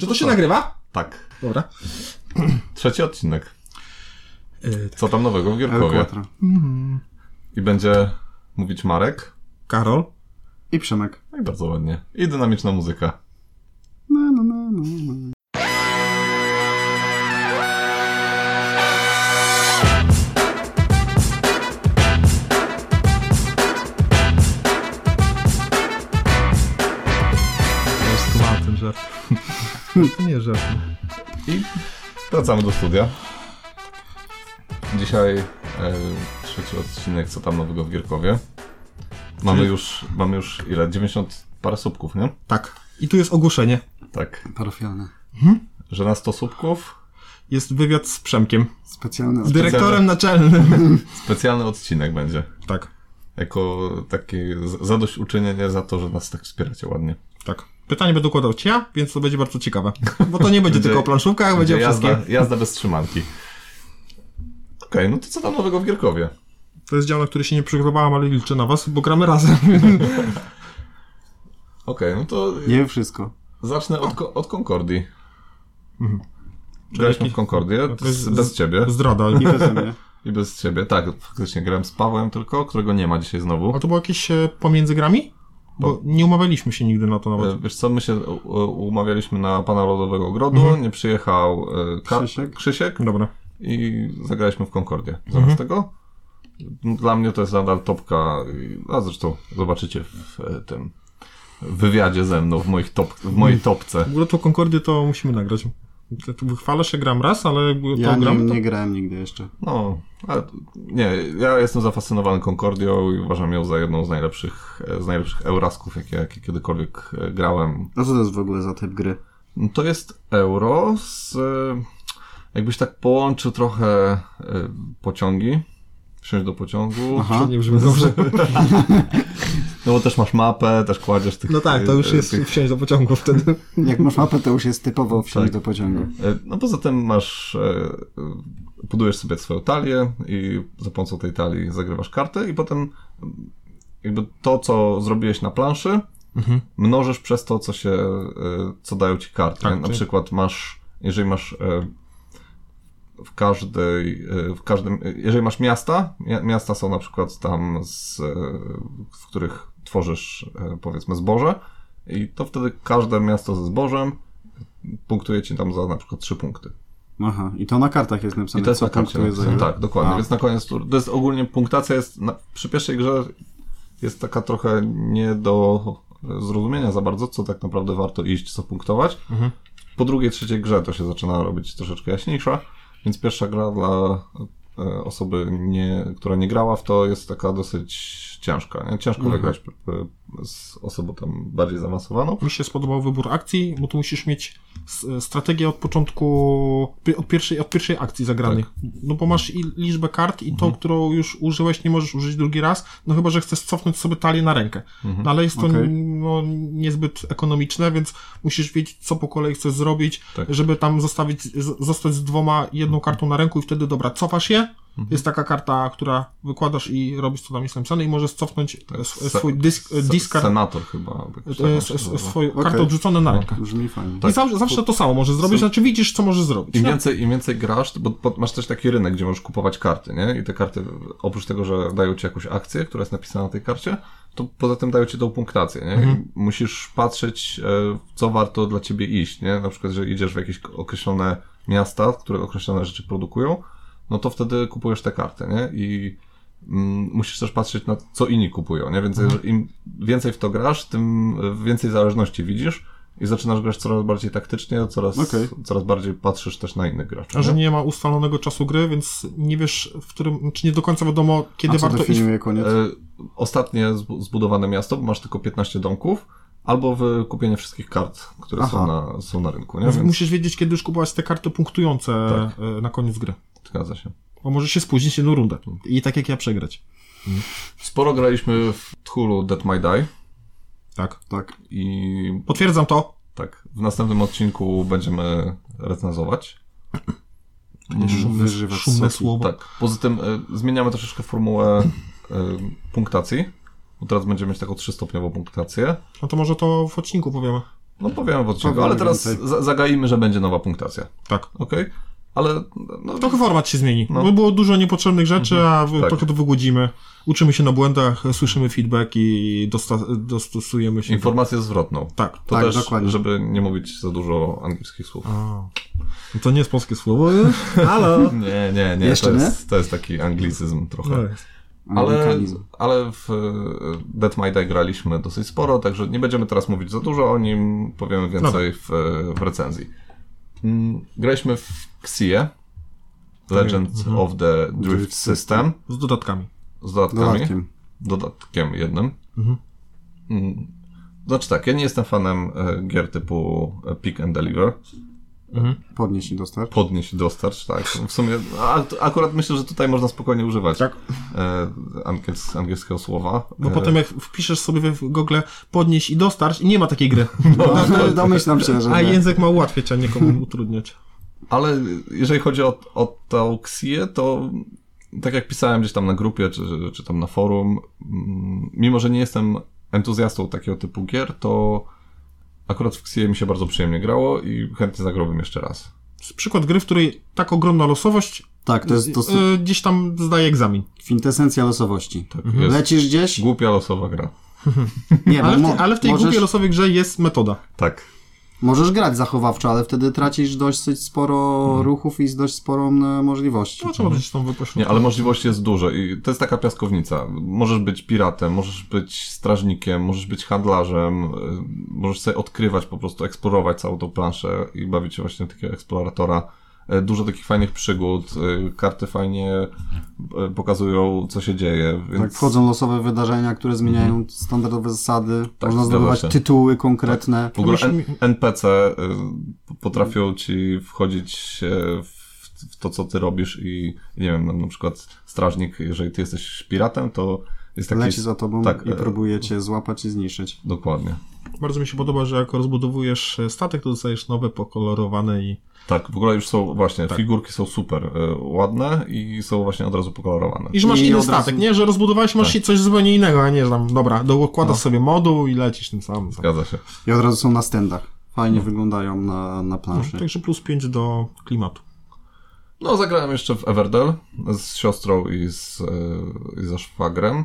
Czy to się nagrywa? Tak. Dobra. Trzeci odcinek. Yy, Co tam nowego w Gierkowie? I będzie mówić Marek. Karol. I Przemek. No i bardzo ładnie. I dynamiczna muzyka. No, no, no, no, no. Nie żart. I wracamy do studia. Dzisiaj e, trzeci odcinek Co tam nowego w Gierkowie. Mamy Czyli- już, mamy już ile? 90 parę słupków, nie? Tak. I tu jest ogłoszenie. Tak. Parafialne. Że na 100 słupków Jest wywiad z Przemkiem. Specjalne. Z dyrektorem naczelnym. specjalny odcinek będzie. tak. Jako takie z- zadośćuczynienie za to, że nas tak wspieracie ładnie. Tak. Pytanie będę układał ci ja, więc to będzie bardzo ciekawe. Bo to nie będzie tylko o planszówkach, będzie o jazda, wszystkim. jazda bez trzymanki. Okej, no to co tam nowego w Gierkowie? To jest dział, na który się nie przygotowałem, ale liczę na was, bo gramy razem. Okej, no to Nie wszystko. zacznę od, od Concordii. Mhm. Graliśmy w Concordię, No to jest z, bez ciebie. Zdrada. I beze mnie. I bez ciebie, tak, faktycznie grałem z Pawłem tylko, którego nie ma dzisiaj znowu. A to było jakieś e, pomiędzy grami? Bo nie umawialiśmy się nigdy na to E, nawet. Wiesz co, my się umawialiśmy na Pana Lodowego Ogrodu, nie przyjechał e, Ka- Krzysiek. Krzysiek Dobra. i zagraliśmy w Concordię. Zamiast tego dla mnie to jest nadal topka, a zresztą zobaczycie w e, tym wywiadzie ze mną, w, moich top, w mojej topce. W ogóle to Concordię to musimy nagrać. Wychwalę się, gram raz, ale jakby to Ja nie, gramy, to... nie grałem nigdy jeszcze. No, ale nie, ja jestem zafascynowany Concordią i uważam ją za jedną z najlepszych, e, z najlepszych Eurasków, jakie, jakie kiedykolwiek e, grałem. A co to jest w ogóle za typ gry? No To jest euro z. e, Jakbyś tak połączył trochę pociągi. Wsiąść do pociągu. Aha. Nie brzmi dobrze. No bo też masz mapę, też kładziesz tych. No tak, to już e, jest tych- wsiąść do pociągu wtedy. Jak masz mapę, to już jest typowo wsiąść Tak. do pociągu. e, No poza tym masz. e, Budujesz sobie swoją talię i za pomocą tej talii zagrywasz karty i potem jakby to, co zrobiłeś na planszy, Mhm. mnożysz przez to, co się, co dają ci karty. Tak, na czyli- przykład masz, jeżeli masz w każdej, w każdym, jeżeli masz miasta, mia- miasta są na przykład tam, z, w których tworzysz e, powiedzmy zboże i to wtedy każde miasto ze zbożem punktuje ci tam za na przykład trzy punkty. Aha. I to na kartach jest napisane, I to jest co na karcie napisane. grę. Tak, dokładnie. A. Więc na koniec tur- to jest ogólnie punktacja jest na, przy pierwszej grze jest taka trochę nie do zrozumienia za bardzo, co tak naprawdę warto iść, co punktować. Mhm. Po drugiej, trzeciej grze to się zaczyna robić troszeczkę jaśniejsza, więc pierwsza gra dla e, osoby, nie, która nie grała w to jest taka dosyć ciężka. Nie? Ciężko Mhm. wygrać e, z osobą tam bardziej zaawansowaną. Mi się spodobał wybór akcji, bo tu musisz mieć s- strategię od początku, od pierwszej, od pierwszej akcji zagranych. No bo masz i liczbę kart i to, którą już użyłeś, nie możesz użyć drugi raz, no chyba, że chcesz cofnąć sobie talię na rękę. No ale jest to Okej. no, niezbyt ekonomiczne, więc musisz wiedzieć, co po kolei chcesz zrobić, Tak. żeby tam zostawić, zostać z dwoma, jedną kartą na ręku i wtedy, dobra, cofasz je, jest taka karta, która wykładasz i robisz, co tam jest napisane i możesz cofnąć e, sw- Se- swój dysk, se- Senator chyba. tak e, swoją Okej. kartę odrzucone na rękę. Brzmi fajnie. Tak. I zawsze, zawsze to samo możesz zrobić, znaczy widzisz, co możesz zrobić. Im nie? więcej, Im więcej grasz, bo, bo masz też taki rynek, gdzie możesz kupować karty, nie? I te karty, oprócz tego, że dają ci jakąś akcję, która jest napisana na tej karcie, to poza tym dają ci tą punktację, nie? Mhm. I musisz patrzeć, co warto dla ciebie iść, nie? Na przykład, że idziesz w jakieś określone miasta, które określone rzeczy produkują, no to wtedy kupujesz te karty, nie? I mm, musisz też patrzeć na co inni kupują, nie? Więc Mhm. im więcej w to grasz, tym więcej zależności widzisz i zaczynasz grać coraz bardziej taktycznie, coraz, Okej. coraz bardziej patrzysz też na innych graczy. A że nie? nie ma ustalonego czasu gry, więc nie wiesz, w którym, czy nie do końca wiadomo, kiedy A co warto iść. koniec? E, ostatnie zbu- zbudowane miasto, bo masz tylko 15 domków, albo wykupienie wszystkich kart, które Aha. są na, są na rynku, nie? Więc Więc Musisz wiedzieć, kiedy już kupować te karty punktujące Tak. e, na koniec gry. Zgadza się. Bo możesz się spóźnić jedną rundę. I tak jak ja przegrać. Sporo graliśmy w Tchulu Dead My Die Tak. Tak. i Potwierdzam to. tak, w następnym odcinku będziemy recenzować. Szumne, Wyżywać szumne soki. słowo. Tak, poza tym e, zmieniamy troszeczkę formułę e, punktacji, bo teraz będziemy mieć taką trzystopniową punktację. No to może to w odcinku powiemy. No powiemy w odcinku, Powiemy ale teraz więcej. za- zagaimy, że będzie nowa punktacja. Tak. Okej? Ale no, Trochę format się zmieni, No. bo było dużo niepotrzebnych rzeczy, a w- Tak. trochę to wygłodzimy. Uczymy się na błędach, słyszymy feedback i dosta- dostosujemy się. do- informację zwrotną. Tak. To Tak, też, dokładnie. żeby nie mówić za dużo angielskich słów. A. No To nie jest polskie słowo? Halo? Nie, nie, nie. Jeszcze to, nie? jest, to jest taki anglicyzm trochę. No. Ale, ale w e, Dead Die graliśmy dosyć sporo, także nie będziemy teraz mówić za dużo o nim, powiemy więcej w, e, w recenzji. Mm, Graliśmy w Xie, Legend Mhm. of the Drift System, Z dodatkami. z dodatkami. Dodatkiem. Dodatkiem jednym. Mhm. Mm, Znaczy tak, ja nie jestem fanem e, gier typu e, Pick and Deliver. Mhm. Podnieść i dostarcz. Podnieść i dostarcz, tak. W sumie a, akurat myślę, że tutaj można spokojnie używać Tak. e, angiels, angielskiego słowa. Bo E, potem jak wpiszesz sobie w Google podnieść i dostarcz i nie ma takiej gry. No, no, domyślam się, że A nie. język ma ułatwiać, a nie komu utrudniać. Ale jeżeli chodzi o, o tą Xię, to tak jak pisałem gdzieś tam na grupie, czy, czy tam na forum, mm, mimo że nie jestem entuzjastą takiego typu gier, to akurat w Xię mi się bardzo przyjemnie grało i chętnie zagrałbym jeszcze raz. Przykład gry, w której tak ogromna losowość Tak, to jest to y, gdzieś tam zdaje egzamin. kwintesencja losowości. Tak, jest Lecisz gdzieś? głupia losowa gra. Nie, Ale w, ale w tej możesz, głupiej losowej grze jest metoda. Tak. Możesz grać zachowawczo, ale wtedy tracisz dosyć sporo Mhm. ruchów i z dość sporą e, możliwości. No trzeba być tą wypośrodkować. Nie, ale możliwości jest dużo i to jest taka piaskownica. Możesz być piratem, możesz być strażnikiem, możesz być handlarzem, y, możesz sobie odkrywać, po prostu eksplorować całą tą planszę i bawić się właśnie takiego eksploratora. Y, Dużo takich fajnych przygód, y, karty fajnie y, pokazują, co się dzieje, więc Tak, wchodzą losowe wydarzenia, które zmieniają standardowe zasady. Tak, Można zdobywać się. tytuły konkretne. w ogóle NPC potrafią ci wchodzić w w to, co ty robisz i nie wiem, na, przykład strażnik, jeżeli ty jesteś piratem, to jest taki... Leci za tobą tak, i e, próbuje cię złapać i zniszczyć. Dokładnie. Bardzo mi się podoba, że jak rozbudowujesz e, statek, to dostajesz nowe, pokolorowane i... Tak, w ogóle już są właśnie, Tak. figurki są super y, ładne i są właśnie od razu pokolorowane. I że masz I inny od razu- statek, nie? Że rozbudowałeś, masz Tak. coś zupełnie innego, a nie, że tam, dobra, dokładasz No. sobie moduł i lecisz tym samym. Zgadza się. I od razu są na stendach. Fajnie No. wyglądają na, na planszy. Także plus 5 do klimatu. No, zagrałem jeszcze w Everdell z siostrą i, z, y, i ze szwagrem.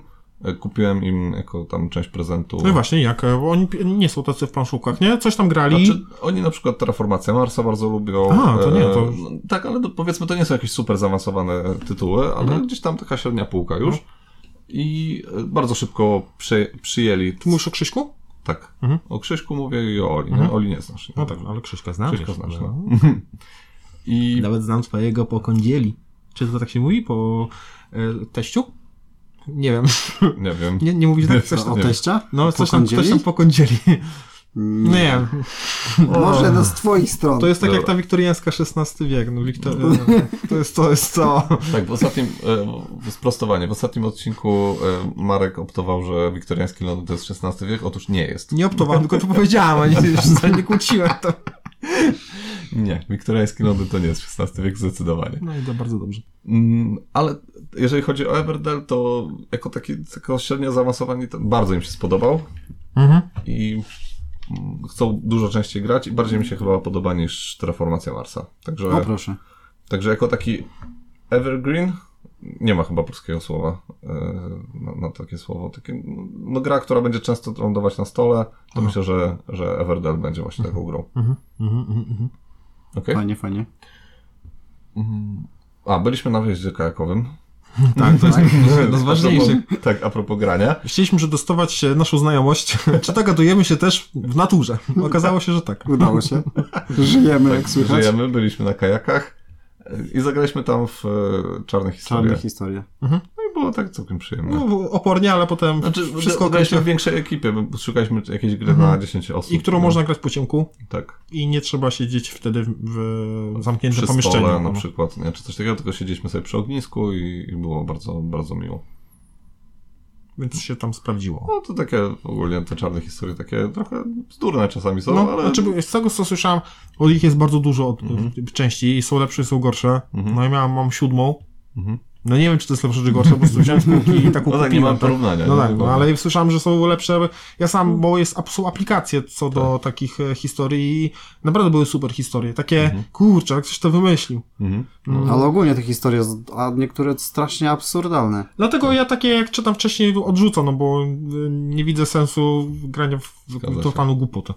Y, Kupiłem im jako tam część prezentu. No i właśnie, jak? e, Bo oni nie są tacy w planszówkach, nie? Coś tam grali. Znaczy, oni na przykład Terraformację Marsa bardzo lubią. A, to nie, to- E, no, tak, ale powiedzmy, to nie są jakieś super zaawansowane tytuły, ale Mhm. gdzieś tam taka średnia półka już. I e, bardzo szybko przy, przyjęli. Ty mówisz o Krzyśku? Tak. Mhm. O Krzyśku mówię i o Oli. Nie? Oli nie znasz. Nie? No tak, ale Krzyśka znam. Krzyśka znasz, no. no. I Nawet znam swojego po kądzieli. Czy to tak się mówi? Po e, teściu? Nie wiem. nie wiem. Nie, nie mówisz tak? Coś O nie. teścia? no, coś tam, Pokądzieli? coś tam po kądzieli. Nie wiem. Może no z twoich stron. To jest tak jak Dobra. ta wiktoriańska XVI wiek. No, Wiktor... To jest to, jest to. Tak, w ostatnim, e, sprostowanie, w ostatnim odcinku e, Marek optował, że wiktoriański Londyn to jest XVI wiek. Otóż nie jest. Nie optowałem, tylko to powiedziałem, a nie, nie kłóciłem to. Nie, wiktoriański Londyn to nie jest XVI wiek zdecydowanie. No i to bardzo dobrze. Mm, ale jeżeli chodzi o Everdell, to jako taki, jako średnio zaawansowani, bardzo im się spodobał Mhm. i mm, chcą dużo częściej grać i bardziej mi się chyba podoba niż Terraformacja Marsa. Także, O proszę. także jako taki evergreen, nie ma chyba polskiego słowa e, na, na takie słowo, takie, no gra, która będzie często lądować na stole, to myślę, że, że Everdell będzie właśnie taką grą. Mhm. Mhm. Mhm. Mhm. Okay? Fajnie, fajnie. A, byliśmy na wyjeździe kajakowym. Tak, to jest. A propos, tak, a propos grania. Chcieliśmy przetestować naszą znajomość, czy dogadujemy się też w naturze. Okazało się, że tak. Udało się. Żyjemy, jak Tak, słychać. żyjemy, byliśmy na kajakach i zagraliśmy tam w e, czarne historie. Czarne historie. No i było tak całkiem przyjemne. No, opornie, ale potem Znaczy, wszystko graliśmy w większej ekipie, bo szukaliśmy jakiejś gry na 10 osób. I którą no. można grać po ciemku Tak. i nie trzeba siedzieć wtedy w, zamkniętym Przy pomieszczeniu. stole na no. przykład, nie, czy coś takiego, tylko siedzieliśmy sobie przy ognisku i, i było bardzo, bardzo miło. Więc się tam sprawdziło. No to takie ogólnie te czarne historie, takie trochę bzdurne czasami są, No, ale... znaczy, z tego co słyszałem, od ich jest bardzo dużo od, Mhm. części i są lepsze, są gorsze. No i miałem, mam siódmą Mhm. No nie wiem, czy to jest lepsze czy gorsze, po prostu wziąłem z półki i tak No tak, nie mam porównania. No nie? tak, no ale słyszałem, że są lepsze. Ja sam, bo jest, są aplikacje co do takich e, historii i naprawdę były super historie. Takie, kurczę, jak ktoś to wymyślił. Mhm. Ale ogólnie te historie, a niektóre strasznie absurdalne. Dlatego ja takie, jak czytam wcześniej, odrzucam, no bo y, nie widzę sensu grania w się. totalną głupotę.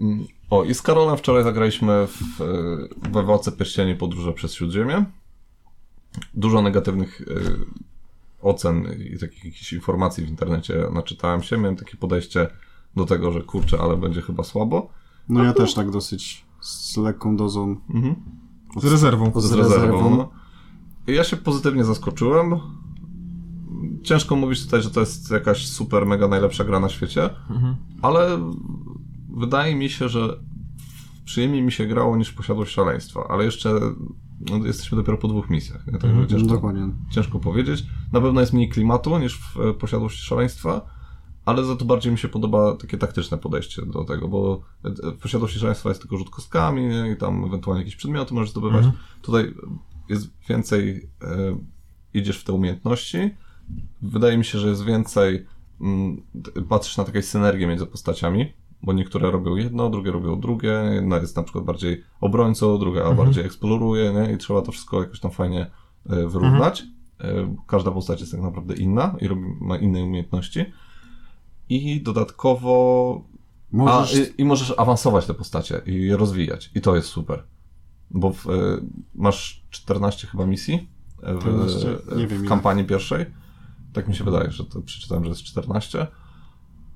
Mm. O, i z Karolem wczoraj zagraliśmy w, e, we Władce Pierścieni Podróże przez Śródziemie. Dużo negatywnych e, ocen i takich jakichś informacji w internecie naczytałem się. Miałem takie podejście do tego, że kurczę, ale będzie chyba słabo. No ja też tak dosyć z lekką dozą. Mhm. Z rezerwą. Z z rezerwą. No. Ja się pozytywnie zaskoczyłem. Ciężko mówić tutaj, że to jest jakaś super, mega najlepsza gra na świecie, Mhm. ale wydaje mi się, że przyjemniej mi się grało niż posiadłość szaleństwa, ale jeszcze no, jesteśmy dopiero po dwóch misjach, nie? także Mhm, ciężko, Dokładnie. ciężko powiedzieć. Na pewno jest mniej klimatu niż w e, posiadłości szaleństwa, ale za to bardziej mi się podoba takie taktyczne podejście do tego, bo e, w posiadłości szaleństwa jest tylko rzut kostkami nie? i tam ewentualnie jakieś przedmioty możesz zdobywać. Tutaj jest więcej, e, idziesz w te umiejętności. Wydaje mi się, że jest więcej, mm, t- patrzysz na taką synergię między postaciami, bo niektóre robią jedno, drugie robią drugie. Jedna jest na przykład bardziej obrońcą, druga bardziej eksploruje, nie? i trzeba to wszystko jakoś tam fajnie e, wyrównać. E, Każda postać jest tak naprawdę inna i robi, ma inne umiejętności. I dodatkowo Możesz... a, i, I możesz awansować te postacie i je rozwijać. I to jest super. Bo w, e, masz 14 chyba misji w, 14? Nie wiem w ile. kampanii pierwszej. Tak mi się wydaje, że to przeczytałem, że jest 14.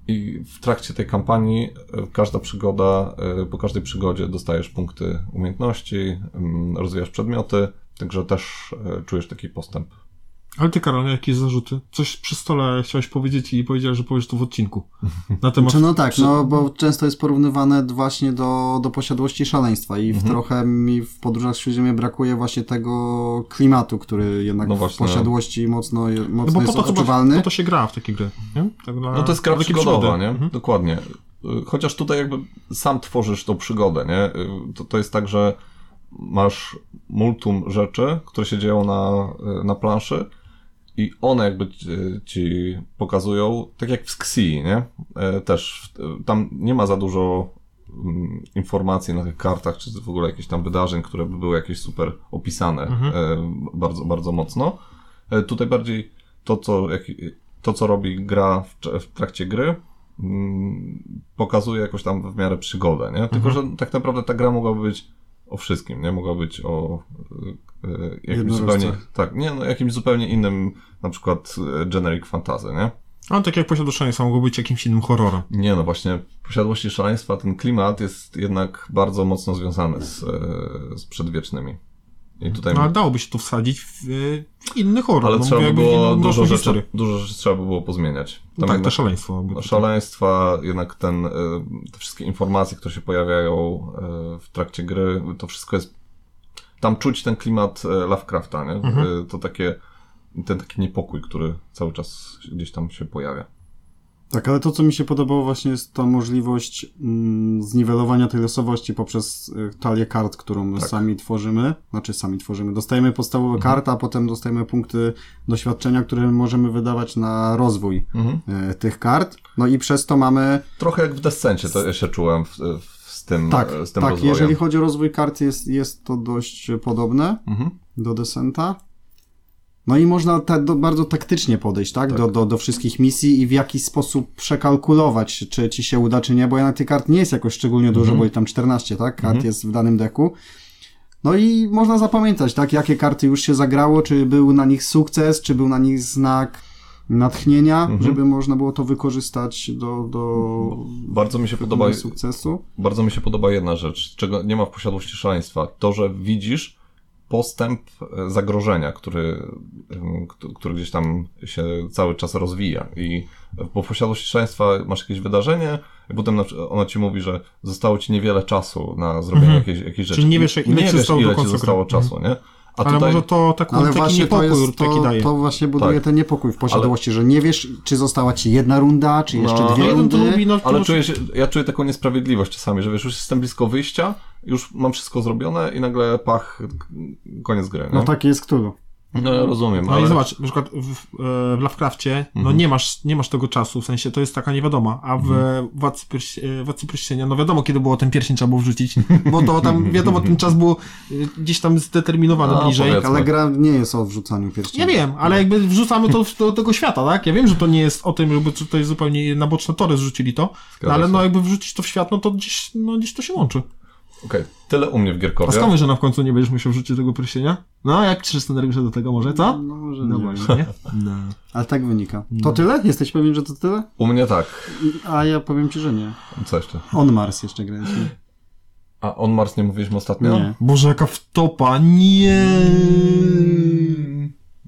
I w trakcie tej kampanii e, każda przygoda, e, po każdej przygodzie dostajesz punkty umiejętności, mm, rozwijasz przedmioty, także też e, czujesz taki postęp. Ale ty, Karol, jakieś zarzuty? Coś przy stole chciałeś powiedzieć i powiedziałeś, że powiesz to w odcinku. Na temat... Czy no tak, no bo często jest porównywane właśnie do, do posiadłości szaleństwa i w Mhm. trochę mi w podróżach Śródziemie brakuje właśnie tego klimatu, który jednak No w posiadłości mocno, No mocno bo po jest to, chyba, odczuwalny. po to się gra w takie gry, nie? Tak dla, No to jest gra przygodowa, przygody. nie? Mhm. Dokładnie. Chociaż tutaj jakby sam tworzysz tą przygodę, nie? To, to jest tak, że masz multum rzeczy, które się dzieją na, na planszy i one jakby ci, pokazują, tak jak w Xi, nie? E, Też tam nie ma za dużo mm, informacji na tych kartach, czy w ogóle jakichś tam wydarzeń, które by były jakieś super opisane Mhm. e, bardzo, bardzo mocno. E, Tutaj bardziej to, co, jak, to, co robi gra w, w trakcie gry, mm, pokazuje jakoś tam w miarę przygodę, nie? Tylko, że tak naprawdę ta gra mogłaby być o wszystkim, nie? Mogła być o e, jakimś zupełnie, tak, nie, no, jakimś zupełnie innym, na przykład e, generic fantasy, nie? Ale tak jak posiadłoszenie mogło być jakimś innym horrorem. Nie, no właśnie, posiadłości szaleństwa ten klimat jest jednak bardzo mocno związany z, e, z przedwiecznymi. I tutaj... No ale dałoby się to wsadzić w, w inny horror. ale no, trzeba by było inną dużo rzeczy, historię. dużo rzeczy trzeba by było pozmieniać. No tak, No, tutaj. szaleństwa, jednak ten, y, te wszystkie informacje, które się pojawiają y, w trakcie gry, to wszystko jest. Tam czuć ten klimat y, Lovecrafta, nie? Mhm. Y, To takie, ten taki niepokój, który cały czas gdzieś tam się pojawia. Tak, ale to, co mi się podobało właśnie jest ta możliwość mm, zniwelowania tej losowości poprzez y, talię kart, którą my Tak. sami tworzymy. Znaczy sami tworzymy. Dostajemy podstawowe Mhm. karty, a potem dostajemy punkty doświadczenia, które możemy wydawać na rozwój Mhm. y, tych kart. No i przez to mamy Trochę jak w Descencie to ja się czułem w, w, z tym, Tak, z tym tak, rozwojem. jeżeli chodzi o rozwój kart, jest, jest to dość podobne Mhm. do Descenta. No i można ta, do, bardzo taktycznie podejść, tak? Tak. Do, do, do wszystkich misji i w jakiś sposób przekalkulować, czy ci się uda, czy nie, bo jednak tych kart nie jest jakoś szczególnie dużo, Mhm. bo ich tam 14, tak? Kart Mhm. jest w danym deku. No i można zapamiętać, tak? Jakie karty już się zagrało, czy był na nich sukces, czy był na nich znak natchnienia, Mhm. żeby można było to wykorzystać do, do Bardzo mi się podoba sukcesu. Bardzo mi się podoba jedna rzecz, czego nie ma w posiadłości szaleństwa. To, że widzisz postęp e, zagrożenia, który, k- który gdzieś tam się cały czas rozwija. I po posiadłości szaleństwa masz jakieś wydarzenie, i potem na przykład ono ci mówi, że zostało ci niewiele czasu na zrobienie Mhm. jakiejś, jakiejś rzeczy. Czyli nie wiesz, ile nie ci wiesz, zostało ile ci zostało gry. Mhm. czasu, nie? A Ale tutaj... może to tak, Ale taki właśnie to, niepokój jest, taki to, daje. to właśnie buduje Tak. ten niepokój w posiadłości, że nie wiesz, czy została ci jedna runda, czy jeszcze No, dwie ale Jeden to rundy. lubi, no, Ale to- czuję się, ja czuję taką niesprawiedliwość czasami, że wiesz, już jestem blisko wyjścia, już mam wszystko zrobione i nagle pach, koniec gry, nie? No takie jest Cthulhu. No ja rozumiem, No ale... i zobacz, na przykład w, e, w Lovecrafcie, no nie masz, nie masz tego czasu, w sensie to jest taka niewiadoma, a w Władcy, Pierś, e, Władcy Pierścienia, no wiadomo kiedy było ten pierścień trzeba było wrzucić, bo to tam, wiadomo, ten czas był e, gdzieś tam zdeterminowany No, bliżej. powiedzmy. Ale gra nie jest o wrzucaniu pierścieni. Ja wiem, ale jakby wrzucamy to w- do tego świata, tak? Ja wiem, że to nie jest o tym, żeby to jest zupełnie na boczne tory zrzucili to, no, ale no jakby wrzucić to w świat, no to gdzieś, no gdzieś to się łączy. Okej, tyle u mnie w A Gierkowie. skąd wiesz, że na w końcu nie będziesz musiał wrzucić tego pierścienia? No, jak trzy scenariusze do tego może, co? No może No nie. właśnie, nie? No. Ale tak wynika. To tyle? Jesteś pewien, że to tyle? U mnie tak. A ja powiem ci, że nie. Co jeszcze? On Mars jeszcze graliśmy. A On Mars nie mówiliśmy ostatnio? Nie. Boże, jaka wtopa, nie!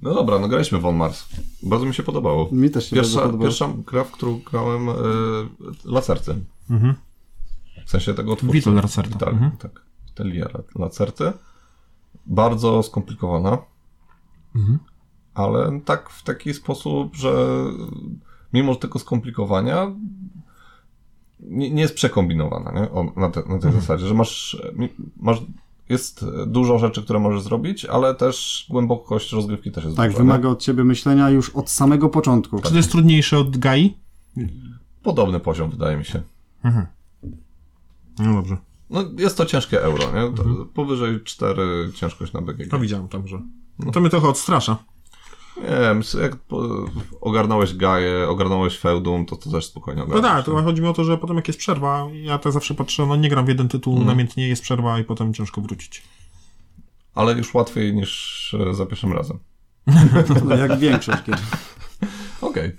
No dobra, no graliśmy w On Mars. Bardzo mi się podobało. Mi też się bardzo Pierwsza, podobało. pierwsza gra, w którą grałem, y, Lacerty. Mhm. W sensie tego twórcy. Vital Lacerta. Tak, Mhm. tak. Vitalia Lacerty. Bardzo skomplikowana, Mhm. ale tak w taki sposób, że mimo tego skomplikowania nie, nie jest przekombinowana, nie? O, na, te, na tej zasadzie, że masz, masz jest dużo rzeczy, które możesz zrobić, ale też głębokość rozgrywki też jest Tak, duża. nie? wymaga od ciebie myślenia już od samego początku. Czy to jest trudniejsze od Gai? Podobny poziom, wydaje mi się. No dobrze. No, jest to ciężkie euro, nie? To Mhm. Powyżej 4 ciężkość na BGG. To widziałem tam, że... No to mnie trochę odstrasza. Nie wiem, jak ogarnąłeś Gaję, ogarnąłeś Feudum, to to też spokojnie No ogarniesz. tak, to chodzi mi o to, że potem jak jest przerwa, ja tak zawsze patrzę, no nie gram w jeden tytuł, namiętnie jest przerwa i potem ciężko wrócić. Ale już łatwiej niż e, za pierwszym razem. No, jak większość gier. Okej.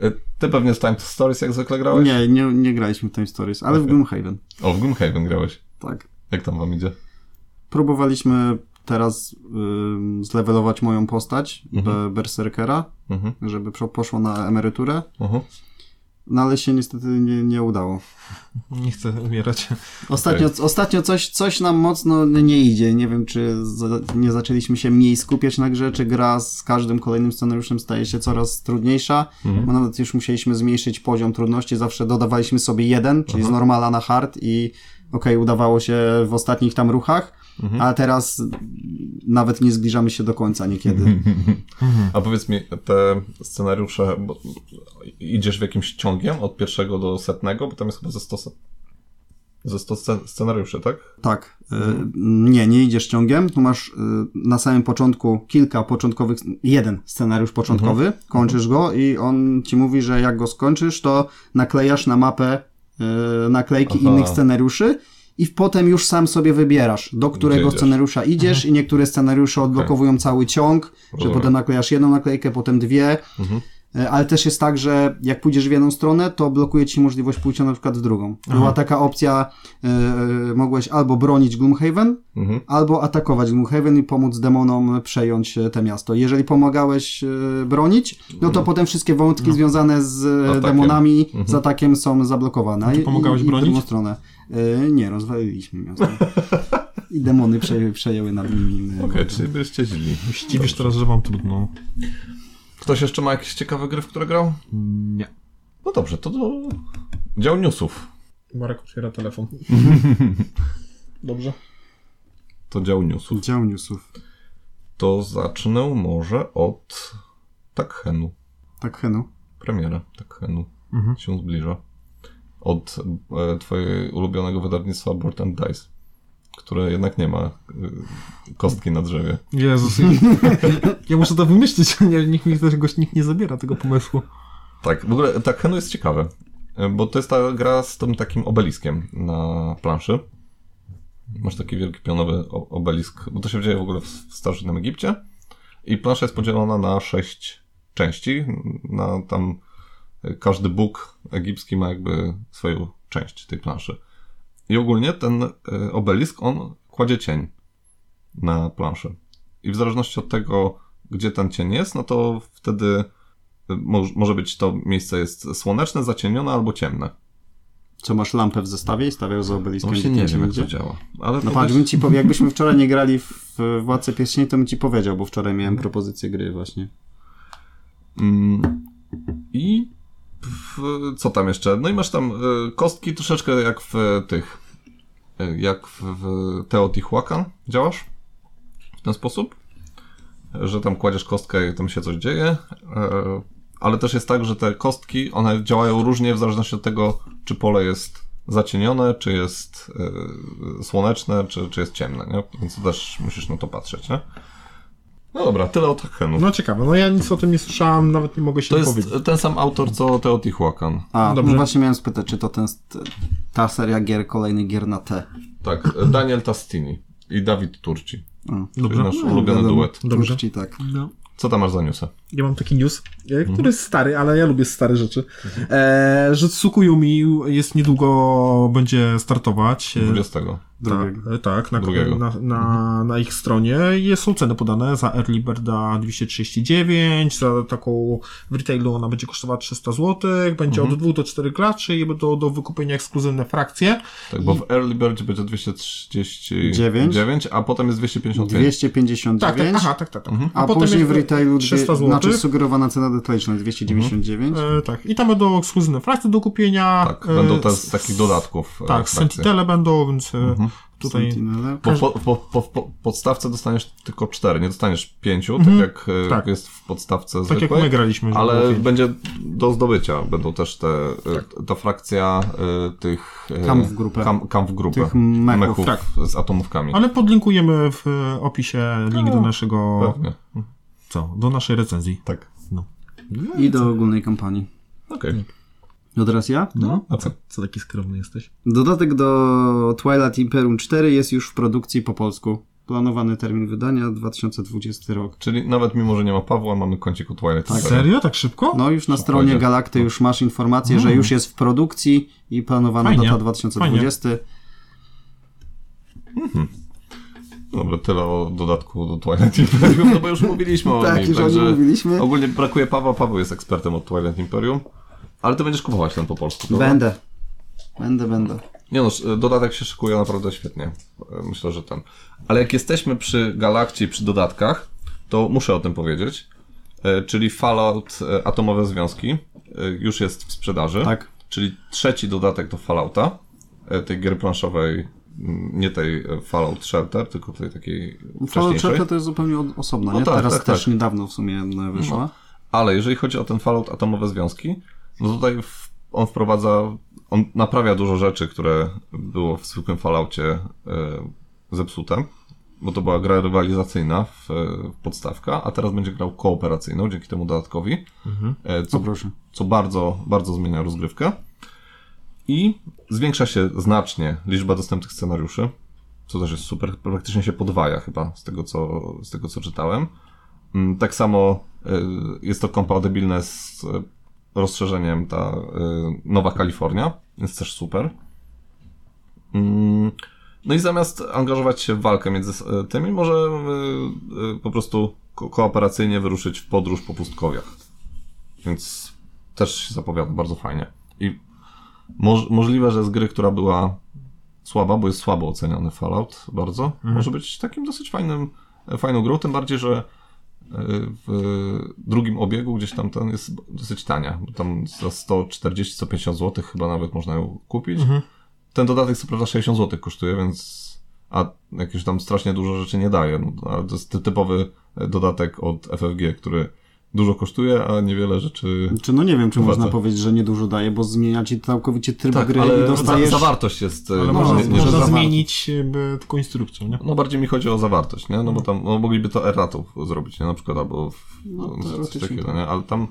E, Ty pewnie z Time to Stories jak zwykle grałeś? Nie, nie, nie graliśmy w Time Stories, ale w Gloomhaven. O, w Gloomhaven grałeś. Tak. Jak tam wam idzie? Próbowaliśmy teraz ym, zlevelować moją postać, be, Berserkera, Mhm. żeby poszło na emeryturę, Mhm. No ale się niestety nie, nie udało. Nie chcę umierać. Ostatnio, ostatnio coś, coś nam mocno nie idzie. Nie wiem, czy za, nie zaczęliśmy się mniej skupiać na grze, czy gra z każdym kolejnym scenariuszem staje się coraz trudniejsza. Bo nawet już musieliśmy zmniejszyć poziom trudności. Zawsze dodawaliśmy sobie jeden, czyli z normala na hard i okej, udawało się w ostatnich tam ruchach. A teraz nawet nie zbliżamy się do końca niekiedy. A powiedz mi, te scenariusze, bo idziesz w jakimś ciągiem od pierwszego do setnego, bo tam jest chyba ze 100, se- ze 100 sce- scenariuszy, tak? Tak. Y, nie, nie idziesz ciągiem. Tu masz y, na samym początku kilka początkowych, jeden scenariusz początkowy, kończysz go i on ci mówi, że jak go skończysz, to naklejasz na mapę naklejki Aha. innych scenariuszy i potem już sam sobie wybierasz, do którego scenariusza idziesz i niektóre scenariusze odblokowują cały ciąg, że potem naklejasz jedną naklejkę, potem dwie. Mhm. E, Ale też jest tak, że jak pójdziesz w jedną stronę, to blokuje ci możliwość pójścia na przykład w drugą. Była taka opcja, e, e, mogłeś albo bronić Gloomhaven, Mhm. albo atakować Gloomhaven i pomóc demonom przejąć te miasto. Jeżeli pomagałeś bronić, no to potem wszystkie wątki związane z Atakiem. demonami, Mhm. z atakiem są zablokowane. A ty I- pomagałeś i, i w bronić? drugą stronę. Nie, rozwaliliśmy miasto. I demony prze, przejęły nad nimi. Okej, czyli byliście źli. Dziwisz teraz, że wam trudno. Ktoś jeszcze ma jakieś ciekawe gry, w które grał? Nie. No dobrze, to do dział newsów. Marek otwiera telefon. Dobrze. To dział newsów. Dział newsów. To zacznę może od Takhenu. Tak, Henu. Premiera Takhenu Mhm. się zbliża. Od e, twojego ulubionego wydawnictwa Board and Dice, które jednak nie ma e, kostki na drzewie. Jezus. ja muszę to wymyślić. Nie, nikt mi tego nikt nie zabiera tego pomysłu. Tak, w ogóle Takhenu jest ciekawe, e, bo to jest ta gra z tym takim obeliskiem na planszy. Masz taki wielki pionowy obelisk, bo to się dzieje w ogóle w starożytnym Egipcie. I plansza jest podzielona na sześć części. Na tam e, każdy bóg egipski ma jakby swoją część tej planszy. I ogólnie ten e, obelisk, on kładzie cień na planszę. I w zależności od tego, gdzie ten cień jest, no to wtedy e, moż- może być to miejsce jest słoneczne, zacienione albo ciemne. Co, masz lampę w zestawie i stawiał za No obeliskiem? właśnie nie wiem, jak to działa. Ale No patrz, też- ci powie, jakbyśmy wczoraj nie grali w Władcę Pierścieni, to bym ci powiedział, bo wczoraj miałem propozycję gry właśnie. Mm, I co tam jeszcze? No i masz tam y, kostki troszeczkę jak w tych, y, jak w, w Teotihuacan działasz w ten sposób. że tam kładziesz kostkę i tam się coś dzieje, e, ale też jest tak, że te kostki, one działają różnie w zależności od tego, czy pole jest zacienione, czy jest słoneczne, czy, czy jest ciemne, nie? Więc też musisz na to patrzeć, nie? No dobra, tyle o Tekkenu. No ciekawe, no ja nic o tym nie słyszałem, nawet nie mogę się to jest powiedzieć. ten sam autor, co Teotihuacan. A, Dobrze. no właśnie miałem spytać, czy to ten, ta seria gier, kolejny gier na T. Tak, Daniel Tastini i Dawid Turci. O. Dobrze. Nasz ulubiony wiadomo. duet. Dobrze. Turci, tak. No. Co tam masz za newsy? Ja mam taki news, e, który jest stary, ale ja lubię stare rzeczy. E, że Tsukuyumi jest niedługo będzie startować. E, 20. Drugiego. Tak, e, tak na, Drugiego. na, na, na ich stronie I są ceny podane za Early Birda 239, za taką w retailu ona będzie kosztowała 300 zł, będzie od 2 do 4 graczy i będą do wykupienia ekskluzywne frakcje. Tak, bo w Early Bird będzie 239, a potem jest 255. 259, Tak, tak, aha, tak, tak. tak. a, później w retailu 300 dwie, zł. znaczy sugerowana cena detaliczna jest 299. E, tak, i tam będą ekskluzywne frakcje do kupienia. Tak, e, będą te s- z takich dodatków. e, Tak, frakcje. Sentinele będą, więc e, Mhm. tutaj... Bo po, po, po, po podstawce dostaniesz tylko 4, nie dostaniesz 5, tak jak e, tak. jest w podstawce Tak jak zwykłej. my graliśmy. Ale będzie do zdobycia. Będą też te, e, Tak. ta frakcja e, tych... e, Kamp w grupę. Kam, kamp w grupę. Tych mechów. Tak. z atomówkami. Ale podlinkujemy w e, opisie link do naszego... Pewnie. Co? Do naszej recenzji. Tak. No. I do ogólnej kampanii. Okej. No teraz ja? No, A co? Co taki skromny jesteś? Dodatek do Twilight Imperium 4 jest już w produkcji po polsku. Planowany termin wydania 2020 rok. Czyli nawet mimo, że nie ma Pawła, mamy kącik u Twilight. Imperium. Serio? Tak szybko? No już na stronie Fajnie. Galakty już masz informację, że już jest w produkcji i planowana Fajnie. data 2020. Dobra, tyle o dodatku do Twilight Imperium, no bo już mówiliśmy o Tak, nim, już także mówiliśmy. ogólnie brakuje Pawła, Paweł jest ekspertem od Twilight Imperium, ale ty będziesz kupować ten po polsku, prawda? Będę. Będę, będę. Nie no, dodatek się szykuje naprawdę świetnie, myślę, że ten. Ale jak jesteśmy przy Galakcie przy dodatkach, to muszę o tym powiedzieć, E, czyli Fallout e, Atomowe Związki e, już jest w sprzedaży, Tak. czyli trzeci dodatek do Fallouta, tej gry planszowej, nie tej e, Fallout Shelter, tylko tej takiej Fallout. Shelter to jest zupełnie osobna, No nie? tak, Teraz tak, też tak. niedawno w sumie e, wyszła. Ale jeżeli chodzi o ten Fallout Atomowe Związki, no tutaj w, on wprowadza, on naprawia dużo rzeczy, które było w zwykłym Falloutie e, zepsute, bo to była gra rywalizacyjna w, w podstawka, a teraz będzie grał kooperacyjną dzięki temu dodatkowi, e, O co, proszę. co bardzo, bardzo zmienia rozgrywkę. I zwiększa się znacznie liczba dostępnych scenariuszy, co też jest super. Praktycznie się podwaja chyba z tego, co, z tego, co czytałem. Mm, Tak samo y, jest to kompatybilne z y, rozszerzeniem ta y, Nowa Kalifornia, więc też super. Mm, No i zamiast angażować się w walkę między tymi, może po prostu ko- kooperacyjnie wyruszyć w podróż po pustkowiach. Więc też się zapowiada bardzo fajnie. I moż, możliwe, że z gry, która była słaba, bo jest słabo oceniany Fallout bardzo, może być takim dosyć fajnym, fajną grą, tym bardziej, że y, w drugim obiegu gdzieś tam ten jest dosyć tania, bo tam za 140-150 zł chyba nawet można ją kupić. Ten dodatek co prawda 60 zł kosztuje, więc a jakieś tam strasznie dużo rzeczy nie daje, no, to jest ty- typowy dodatek od FFG, który dużo kosztuje, a niewiele rzeczy... Czy no nie wiem, czy można powiedzieć, że niedużo daje, bo zmienia ci całkowicie tryb Tak, gry ale i dostajesz... za, zawartość jest... Ale no, można, nie- nie, można zmienić jakby tylko instrukcję, nie? No bardziej mi chodzi o zawartość, nie? No bo tam no, mogliby to erratów zrobić, nie? Na przykład albo w, No, no, coś takiego, tak. nie? Ale tam,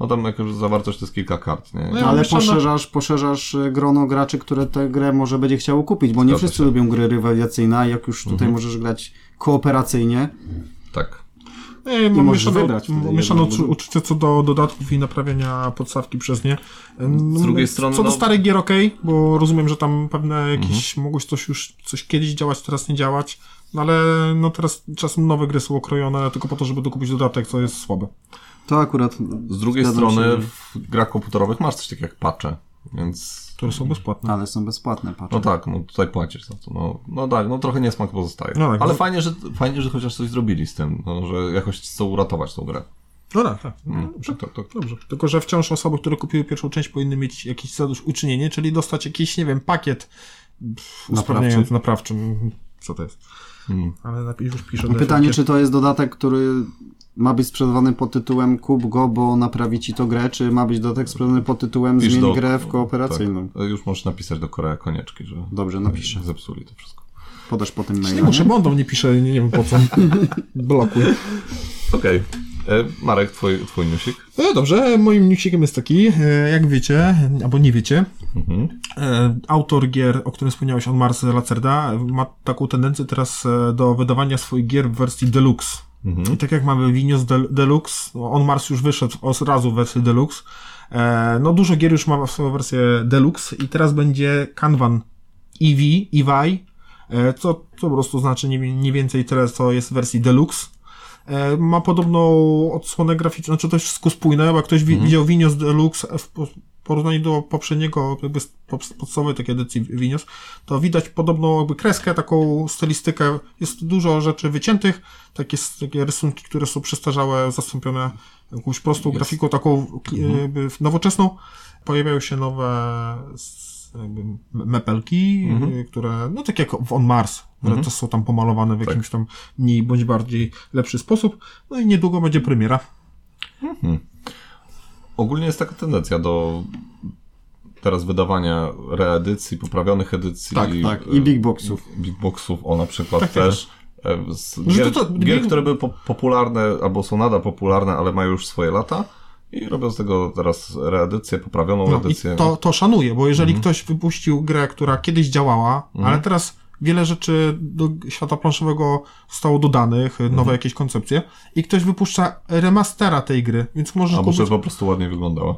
no tam jak już zawartość to jest kilka kart, nie? No ja Ale myślę, że- poszerzasz, poszerzasz e, grono graczy, które tę grę może będzie chciało kupić, bo nie Zgadza wszyscy się. lubią gry rywalizacyjne, a jak już tutaj Mhm. możesz grać kooperacyjnie, Tak. Ej, mam możesz mieszane, wybrać mieszane uczucie co do dodatków i naprawiania podstawki przez nie. No, Z drugiej strony, Co do no- starych gier ok, bo rozumiem, że tam pewne jakieś Mhm. mogłeś coś już coś kiedyś działać, teraz nie działać. No ale no teraz czasem nowe gry są okrojone tylko po to, żeby dokupić dodatek, co jest słabe. to akurat... Z drugiej strony się, w grach komputerowych masz coś takiego jak patche, więc... Które są bezpłatne. Ale są bezpłatne, patrz. No tak, no tutaj płacisz za to. No, no tak, no trochę niesmak pozostaje. No tak, Ale no- fajnie, że, fajnie, że chociaż coś zrobili z tym, no, że jakoś chcą uratować tą grę. No tak, tak. No, Mm, dobrze. tak, tak, tak. Dobrze. Tylko, że wciąż osoby, które kupiły pierwszą część, powinny mieć jakieś zadośćuczynienie, czyli dostać jakiś, nie wiem, pakiet usprawniający, naprawczy. Co to jest? Mm. Ale już piszę. Pytanie, czy to jest dodatek, który ma być sprzedawany pod tytułem kup go, bo naprawi ci to grę, czy ma być dodatek sprzedawany pod tytułem Pisz zmień do- grę w kooperacyjną? Tak. Już możesz napisać do Korea Konieczki, że Dobrze, napiszę. zepsuli to wszystko. Podasz potem Nie maila. muszę, bo on do mnie pisze, nie, nie wiem po co. Blokuj. Okej. E, Marek, twój, twój newsik? No dobrze, moim newsikiem jest taki, e, jak wiecie, albo nie wiecie, Mhm. e, autor gier, o którym wspomniałeś, On Mars Lacerda, ma taką tendencję teraz e, do wydawania swoich gier w wersji deluxe. Mhm. I tak jak mamy Vinios Del- Deluxe, no, On Mars już wyszedł od razu w wersji Deluxe, e, no dużo gier już ma swoją wersję Deluxe i teraz będzie Kanban EV, EVI, e, co, co po prostu znaczy nie, nie więcej tyle, co jest w wersji Deluxe. E, ma podobną odsłonę graficzną, znaczy to jest wszystko spójne, bo jak ktoś wi- widział Vinios Deluxe w po- porównaniu do poprzedniego, jakby podstawowej takiej edycji Vinios, to widać podobną jakby kreskę, taką stylistykę, jest dużo rzeczy wyciętych, takie, takie rysunki, które są przestarzałe, zastąpione jakąś prostą grafiką, taką kli- jakby nowoczesną. Pojawiają się nowe jakby mepelki, y, które, no tak jak w On Mars, które też są tam pomalowane w jakimś tam mniej bądź bardziej lepszy sposób. No i niedługo będzie premiera. Ogólnie jest taka tendencja do teraz wydawania reedycji, poprawionych edycji. Tak, tak. I big boxów. Big boxów, o na przykład Tak, tak, też. e, gier, to- to- gier które były po, popularne, albo są nadal popularne, ale mają już swoje lata. I robią z tego teraz reedycję, poprawioną No, edycję. To, to szanuję, bo jeżeli ktoś wypuścił grę, która kiedyś działała, ale teraz wiele rzeczy do świata planszowego zostało dodanych, nowe jakieś koncepcje, i ktoś wypuszcza remastera tej gry, więc możesz Albo kupić... żeby po prostu ładnie wyglądała.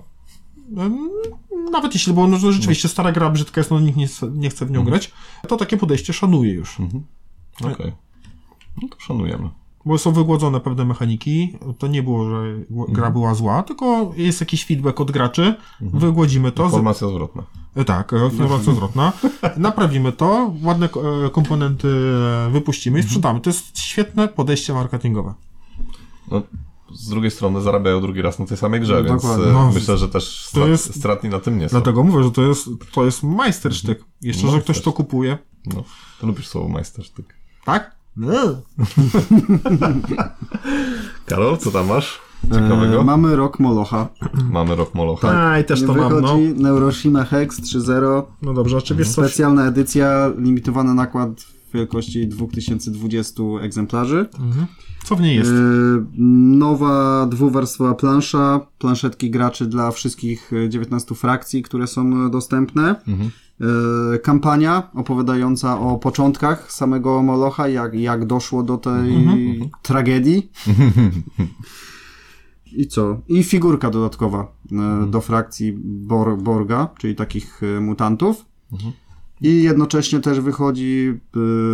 Nawet jeśli, bo no, rzeczywiście stara gra brzydka jest, no nikt nie, chce- nie chce w nią grać, to takie podejście szanuję już. Okej. No to szanujemy. Bo są wygłodzone pewne mechaniki. To nie było, że gra była zła, tylko jest jakiś feedback od graczy, wygłodzimy to. Informacja zwrotna. E, Tak, e, informacja zwrotna. Naprawimy to, ładne e, komponenty wypuścimy i sprzedamy. To jest świetne podejście marketingowe. No, z drugiej strony zarabiają drugi raz na tej samej grze, więc No, myślę, że też strat, jest- stratni na tym nie są. Dlatego mówię, że to jest, to jest majstersztyk. Jeszcze, No, że ktoś to kupuje. No, to lubisz słowo majstersztyk. Tak? Karol, co tam masz ciekawego? E, mamy rok Molocha. Mamy rok Molocha. A, i też to mam, Wychodzi no. Neuroshima Hex 3.0. No dobrze, a czy wiesz coś? Specjalna edycja, limitowany nakład w wielkości 2020 egzemplarzy. Co w niej jest? E, nowa dwuwarstwowa plansza, planszetki graczy dla wszystkich e, 19 frakcji, które są e, dostępne. E, kampania opowiadająca o początkach samego Molocha, jak, jak doszło do tej tragedii. I co? I figurka dodatkowa e, do frakcji Bor Borga, czyli takich e, mutantów. I jednocześnie też wychodzi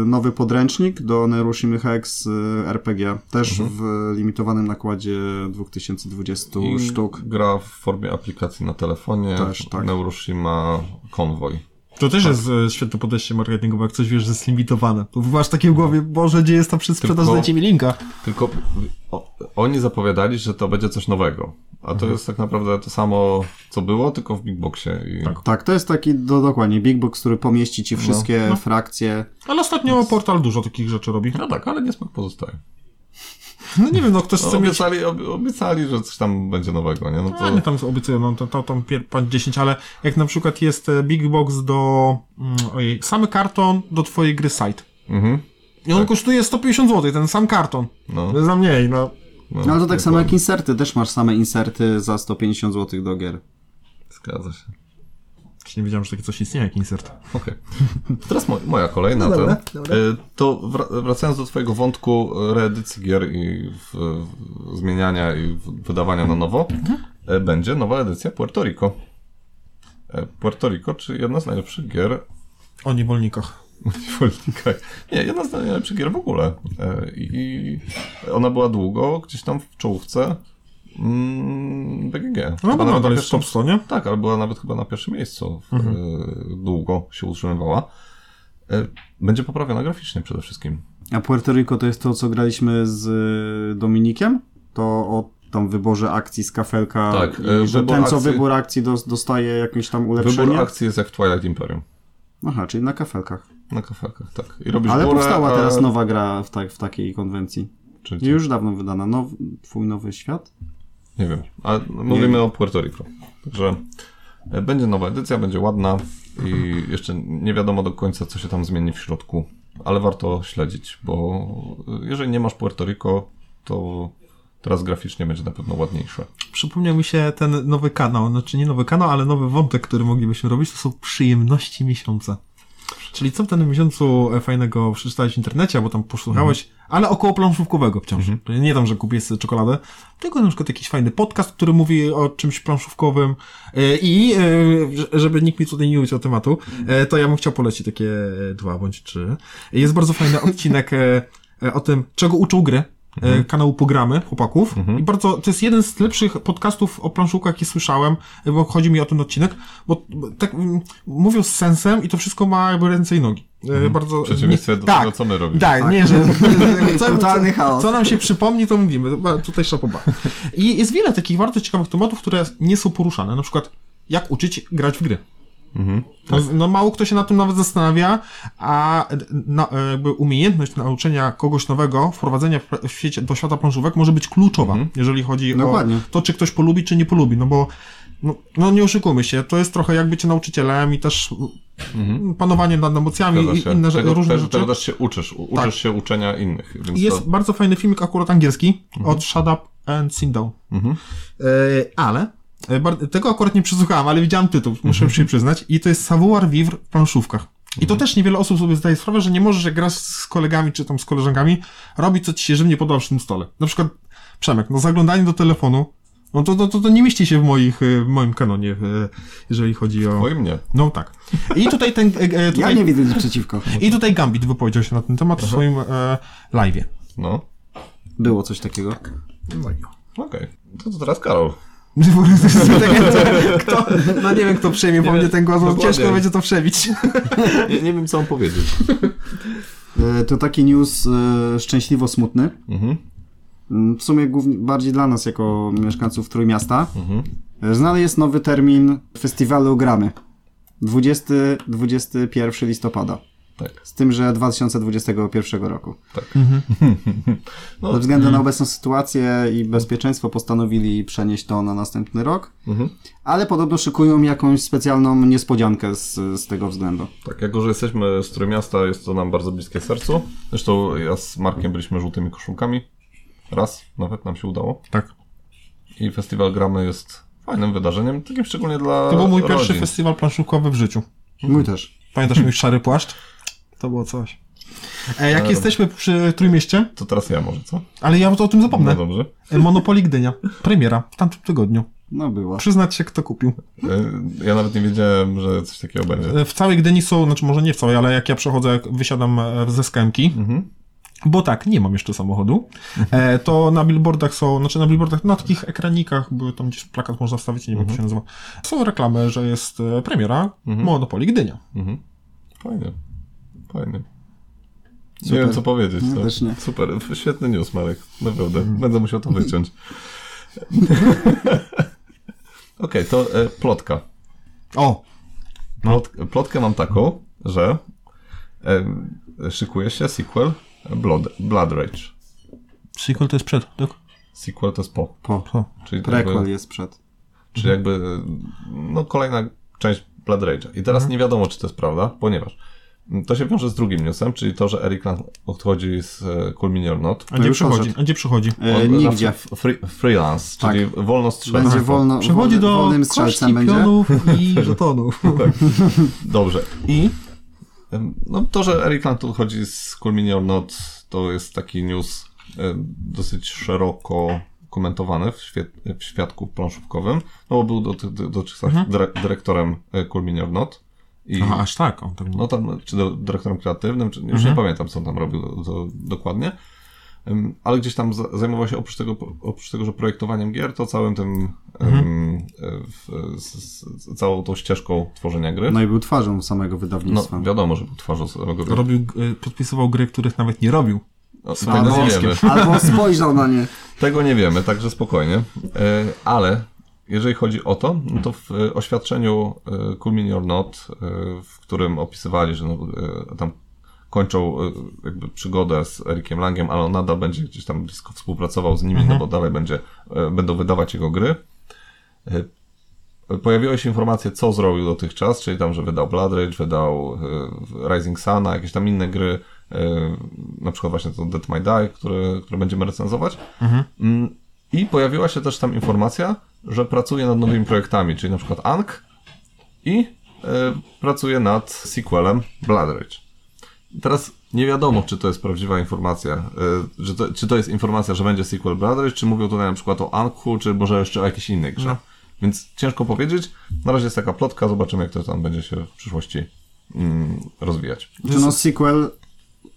nowy podręcznik do Neuroshimy Hex RPG, też w limitowanym nakładzie 2020 I sztuk. Gra w formie aplikacji na telefonie. Też, tak. Neuroshima Convoy. To też jest e, świetne podejście marketingowe, jak coś wiesz, że jest limitowane. To masz takie w głowie, Boże, gdzie jest ta przedsprzedaż, dajcie mi linka. Tylko o, oni zapowiadali, że to będzie coś nowego. A to jest tak naprawdę to samo, co było, tylko w Big Boxie. I... Tak, to jest taki do, dokładnie Big Box, który pomieści ci wszystkie No. frakcje. Ale ostatnio portal dużo takich rzeczy robi. No tak, ale niesmak pozostaje. No nie wiem, no ktoś chce mieć... obiecali, ob, obiecali, że coś tam będzie nowego, nie? No A to... nie tam obiecują, no to, to pan 10, ale jak na przykład jest e, Big Box do, mm, ojej, samy karton do twojej gry site. Mhm. I on kosztuje 150 zł, ten sam karton. No. To jest za mniej, no. No, No ale to tak samo jak inserty, też masz same inserty za 150 zł do gier. Zgadza się. Nie wiedziałem, że takie coś istnieje jak insert. Okej. Teraz mo moja kolejna. No to, dobra, dobra. e, to wra- wracając do twojego wątku reedycji gier i w, w zmieniania i wydawania na nowo, e, będzie nowa edycja Puerto Rico. E, Puerto Rico, czy jedna z najlepszych gier O niewolnikach. Niewolnikach. Nie, jedna z najlepszych gier w ogóle. I ona była długo gdzieś tam w czołówce mm, BGG. No bo nawet nadal na jest w top 100, nie? Tak, ale była nawet chyba na pierwszym miejscu. W, Mhm. e, długo się utrzymywała. E, Będzie poprawiona graficznie przede wszystkim. A Puerto Rico to jest to, co graliśmy z y, Dominikiem? To o tam wyborze akcji z kafelka Tak, i e, że ten, co akcji- wybór akcji dos- dostaje jakieś tam ulepszenie? Wybór akcji jest jak w Twilight Imperium. Aha, czyli na kafelkach. Na kafelkach, tak. I robisz Ale górę, powstała a- teraz nowa gra w, tak, w takiej konwencji. Już dawno wydana. Now, twój nowy świat? Nie wiem, ale mówimy o Puerto Rico. Także e, będzie nowa edycja, będzie ładna i jeszcze nie wiadomo do końca, co się tam zmieni w środku, ale warto śledzić, bo e, jeżeli nie masz Puerto Rico, to teraz graficznie będzie na pewno ładniejsze. Przypomniał mi się ten nowy kanał, znaczy nie nowy kanał, ale nowy wątek, który moglibyśmy robić, to są przyjemności miesiąca. Czyli co w danym miesiącu e, fajnego przeczytałeś w internecie, albo tam posłuchałeś, ale około planszówkowego wciąż. Czyli Nie tam, że kupię sobie czekoladę, tylko na przykład jakiś fajny podcast, który mówi o czymś planszówkowym E, i e, że- żeby nikt mi tutaj nie uciął tematu, e, to ja bym chciał polecić takie dwa bądź trzy. Jest bardzo fajny odcinek o tym, czego uczą gry. E, kanału Pogramy chłopaków i bardzo, to jest jeden z lepszych podcastów o planszówkach, jakie słyszałem, e, bo chodzi mi o ten odcinek, bo tak mm, mówią z sensem i to wszystko ma jakby ręce i nogi. E, Bardzo, W przeciwieństwie do tak, tego, co my robimy. tak, nie, że co, Totalny chaos. co nam się przypomni, to mówimy. Tutaj szapoba. I jest wiele takich bardzo ciekawych tematów, które nie są poruszane. Na przykład, jak uczyć grać w gry. No, no mało kto się na tym nawet zastanawia, a na, jakby umiejętność nauczenia kogoś nowego, wprowadzenia w, świecie, do świata planszówek może być kluczowa, jeżeli chodzi Dokładnie. o to, czy ktoś polubi, czy nie polubi, no bo no, no nie oszukujmy się, to jest trochę jak bycie nauczycielem i też panowanie nad emocjami i inne tego, różne tego, rzeczy. tego też się uczysz. U- Tak. Uczysz się uczenia innych. Jest to... bardzo fajny filmik akurat angielski od Shut Up and Sit Down. Mhm. E, ale tego akurat nie przesłuchałem, ale widziałem tytuł, muszę Mhm. się przyznać. I to jest Savoir Vivre w planszówkach. I to też niewiele osób sobie zdaje sprawę, że nie możesz, jak grasz z kolegami czy tam z koleżankami, robić co ci się żywnie podoba przy tym stole. Na przykład, Przemek, no zaglądanie do telefonu, no to, to, to, to nie mieści się w, moich, e, w moim kanonie, e, jeżeli chodzi o... Twoim nie. No tak. I tutaj ten... e, e, Ja Tutaj, nie widzę nic przeciwko. I tutaj Gambit wypowiedział się na ten temat w swoim e, live'ie. No. Było coś takiego. No i Okej. To, to teraz Karol. kto, no nie wiem, kto przejmie po mnie ten głos, bo dokładnie. ciężko będzie to przebić. Nie, nie wiem, co mam powiedzieć. E, To taki news e, szczęśliwo smutny. Mhm. Mm, W sumie głównie, bardziej dla nas, jako mieszkańców Trójmiasta. Mhm. E, Znany jest nowy termin festiwalu Gramy. 20-21 listopada. Tak. Z tym, że 2021 roku. No, Ze względu na obecną sytuację i bezpieczeństwo postanowili przenieść to na następny rok, Mhm. ale podobno szykują jakąś specjalną niespodziankę z, z tego względu. Tak, jako że jesteśmy z Trójmiasta, jest to nam bardzo bliskie sercu. Zresztą ja z Markiem byliśmy żółtymi koszulkami. Raz nawet nam się udało. Tak. I festiwal Gramy jest fajnym wydarzeniem, takim szczególnie dla To był mój pierwszy rodzin. festiwal planszówkowy w życiu. Mój też. Pamiętasz mój szary płaszcz? To było coś. E, jak E, jesteśmy przy Trójmieście, To teraz ja może, co? ale ja o tym zapomnę. No dobrze. E, Monopoly Gdynia. Premiera w tamtym tygodniu. No było. Przyznać się, kto kupił. E, Ja nawet nie wiedziałem, że coś takiego będzie. E, W całej Gdyni są, znaczy może nie w całej, ale jak ja przechodzę, jak wysiadam e, ze skęki, Mhm. bo tak, nie mam jeszcze samochodu, e, to na billboardach są, znaczy na billboardach, na takich ekranikach, były tam gdzieś plakat można wstawić, nie wiem jak to się nazywa, są reklamy, że jest e, premiera Monopoly Gdynia. Mhm. Fajnie. Fajnie. Nie Super. wiem, co powiedzieć. No. też nie. Super. Świetny news, Marek. Naprawdę. Będę musiał to wyciąć. Okej, to e, plotka. O! Plot, plotkę mam taką, że e, szykuje się sequel Blood, Blood Rage. Sequel to jest przed, tak? Sequel to jest po. Po. O. Czyli Prequel jakby, jest przed. czyli jakby e, no, kolejna część Blood Rage'a. I teraz nie wiadomo, czy to jest prawda, ponieważ to się wiąże z drugim newsem, czyli to, że Eric Lang odchodzi z e, Cool Mini or Not. A gdzie przychodzi? A gdzie przychodzi? E, nigdzie. Free, freelance, Tak. czyli wolno strzelać. Będzie wolno, Przychodzi wolny, do wolnym kości, strzelcem będzie. pionów i żetonów. Dobrze. I? No to, że Eric Lang odchodzi z Cool Mini or Not, to jest taki news e, dosyć szeroko komentowany w, świe- w świadku planszówkowym, no bo był do, do, dotychczas dyre- dyrektorem e, Cool Mini or Not. I, Aha, aż tak. On tak no tam, czy do, dyrektorem kreatywnym, czy, już nie pamiętam, co on tam robił do, do, dokładnie. Em, Ale gdzieś tam za- zajmował się oprócz tego, oprócz tego, że projektowaniem gier, to całym tym, em, e, w, z, z, całą tą ścieżką tworzenia gry. No i był twarzą samego No, wydawnictwa. wiadomo, że był twarzą samego gry. robił, podpisywał gry, których nawet nie robił. No, swoim tego nie nazwiskiem. wiemy. Albo spojrzał na nie. Tego nie wiemy, także spokojnie. E, Ale jeżeli chodzi o to, no to w e, oświadczeniu e, Cool or Not, e, w którym opisywali, że no, tam kończą jakby przygodę z Erikiem Langiem, ale on nadal będzie gdzieś tam blisko współpracował z nimi, no bo dalej będzie, będą wydawać jego gry. Pojawiły się informacje, co zrobił dotychczas, czyli tam, że wydał Blood Rage, wydał Rising Suna, jakieś tam inne gry, na przykład właśnie to Dead My Die, które, które będziemy recenzować. Mm, I pojawiła się też tam informacja, że pracuje nad nowymi projektami, czyli na przykład Ankh i e, pracuje nad sequelem Blood Rage. Teraz nie wiadomo, czy to jest prawdziwa informacja, e, że to, czy to jest informacja, że będzie sequel Blood Rage, czy mówią tutaj na przykład o Ankhu, czy może jeszcze o jakiejś innej grze. No. Więc ciężko powiedzieć. Na razie jest taka plotka, zobaczymy jak to tam będzie się w przyszłości mm, rozwijać. Czy no sequel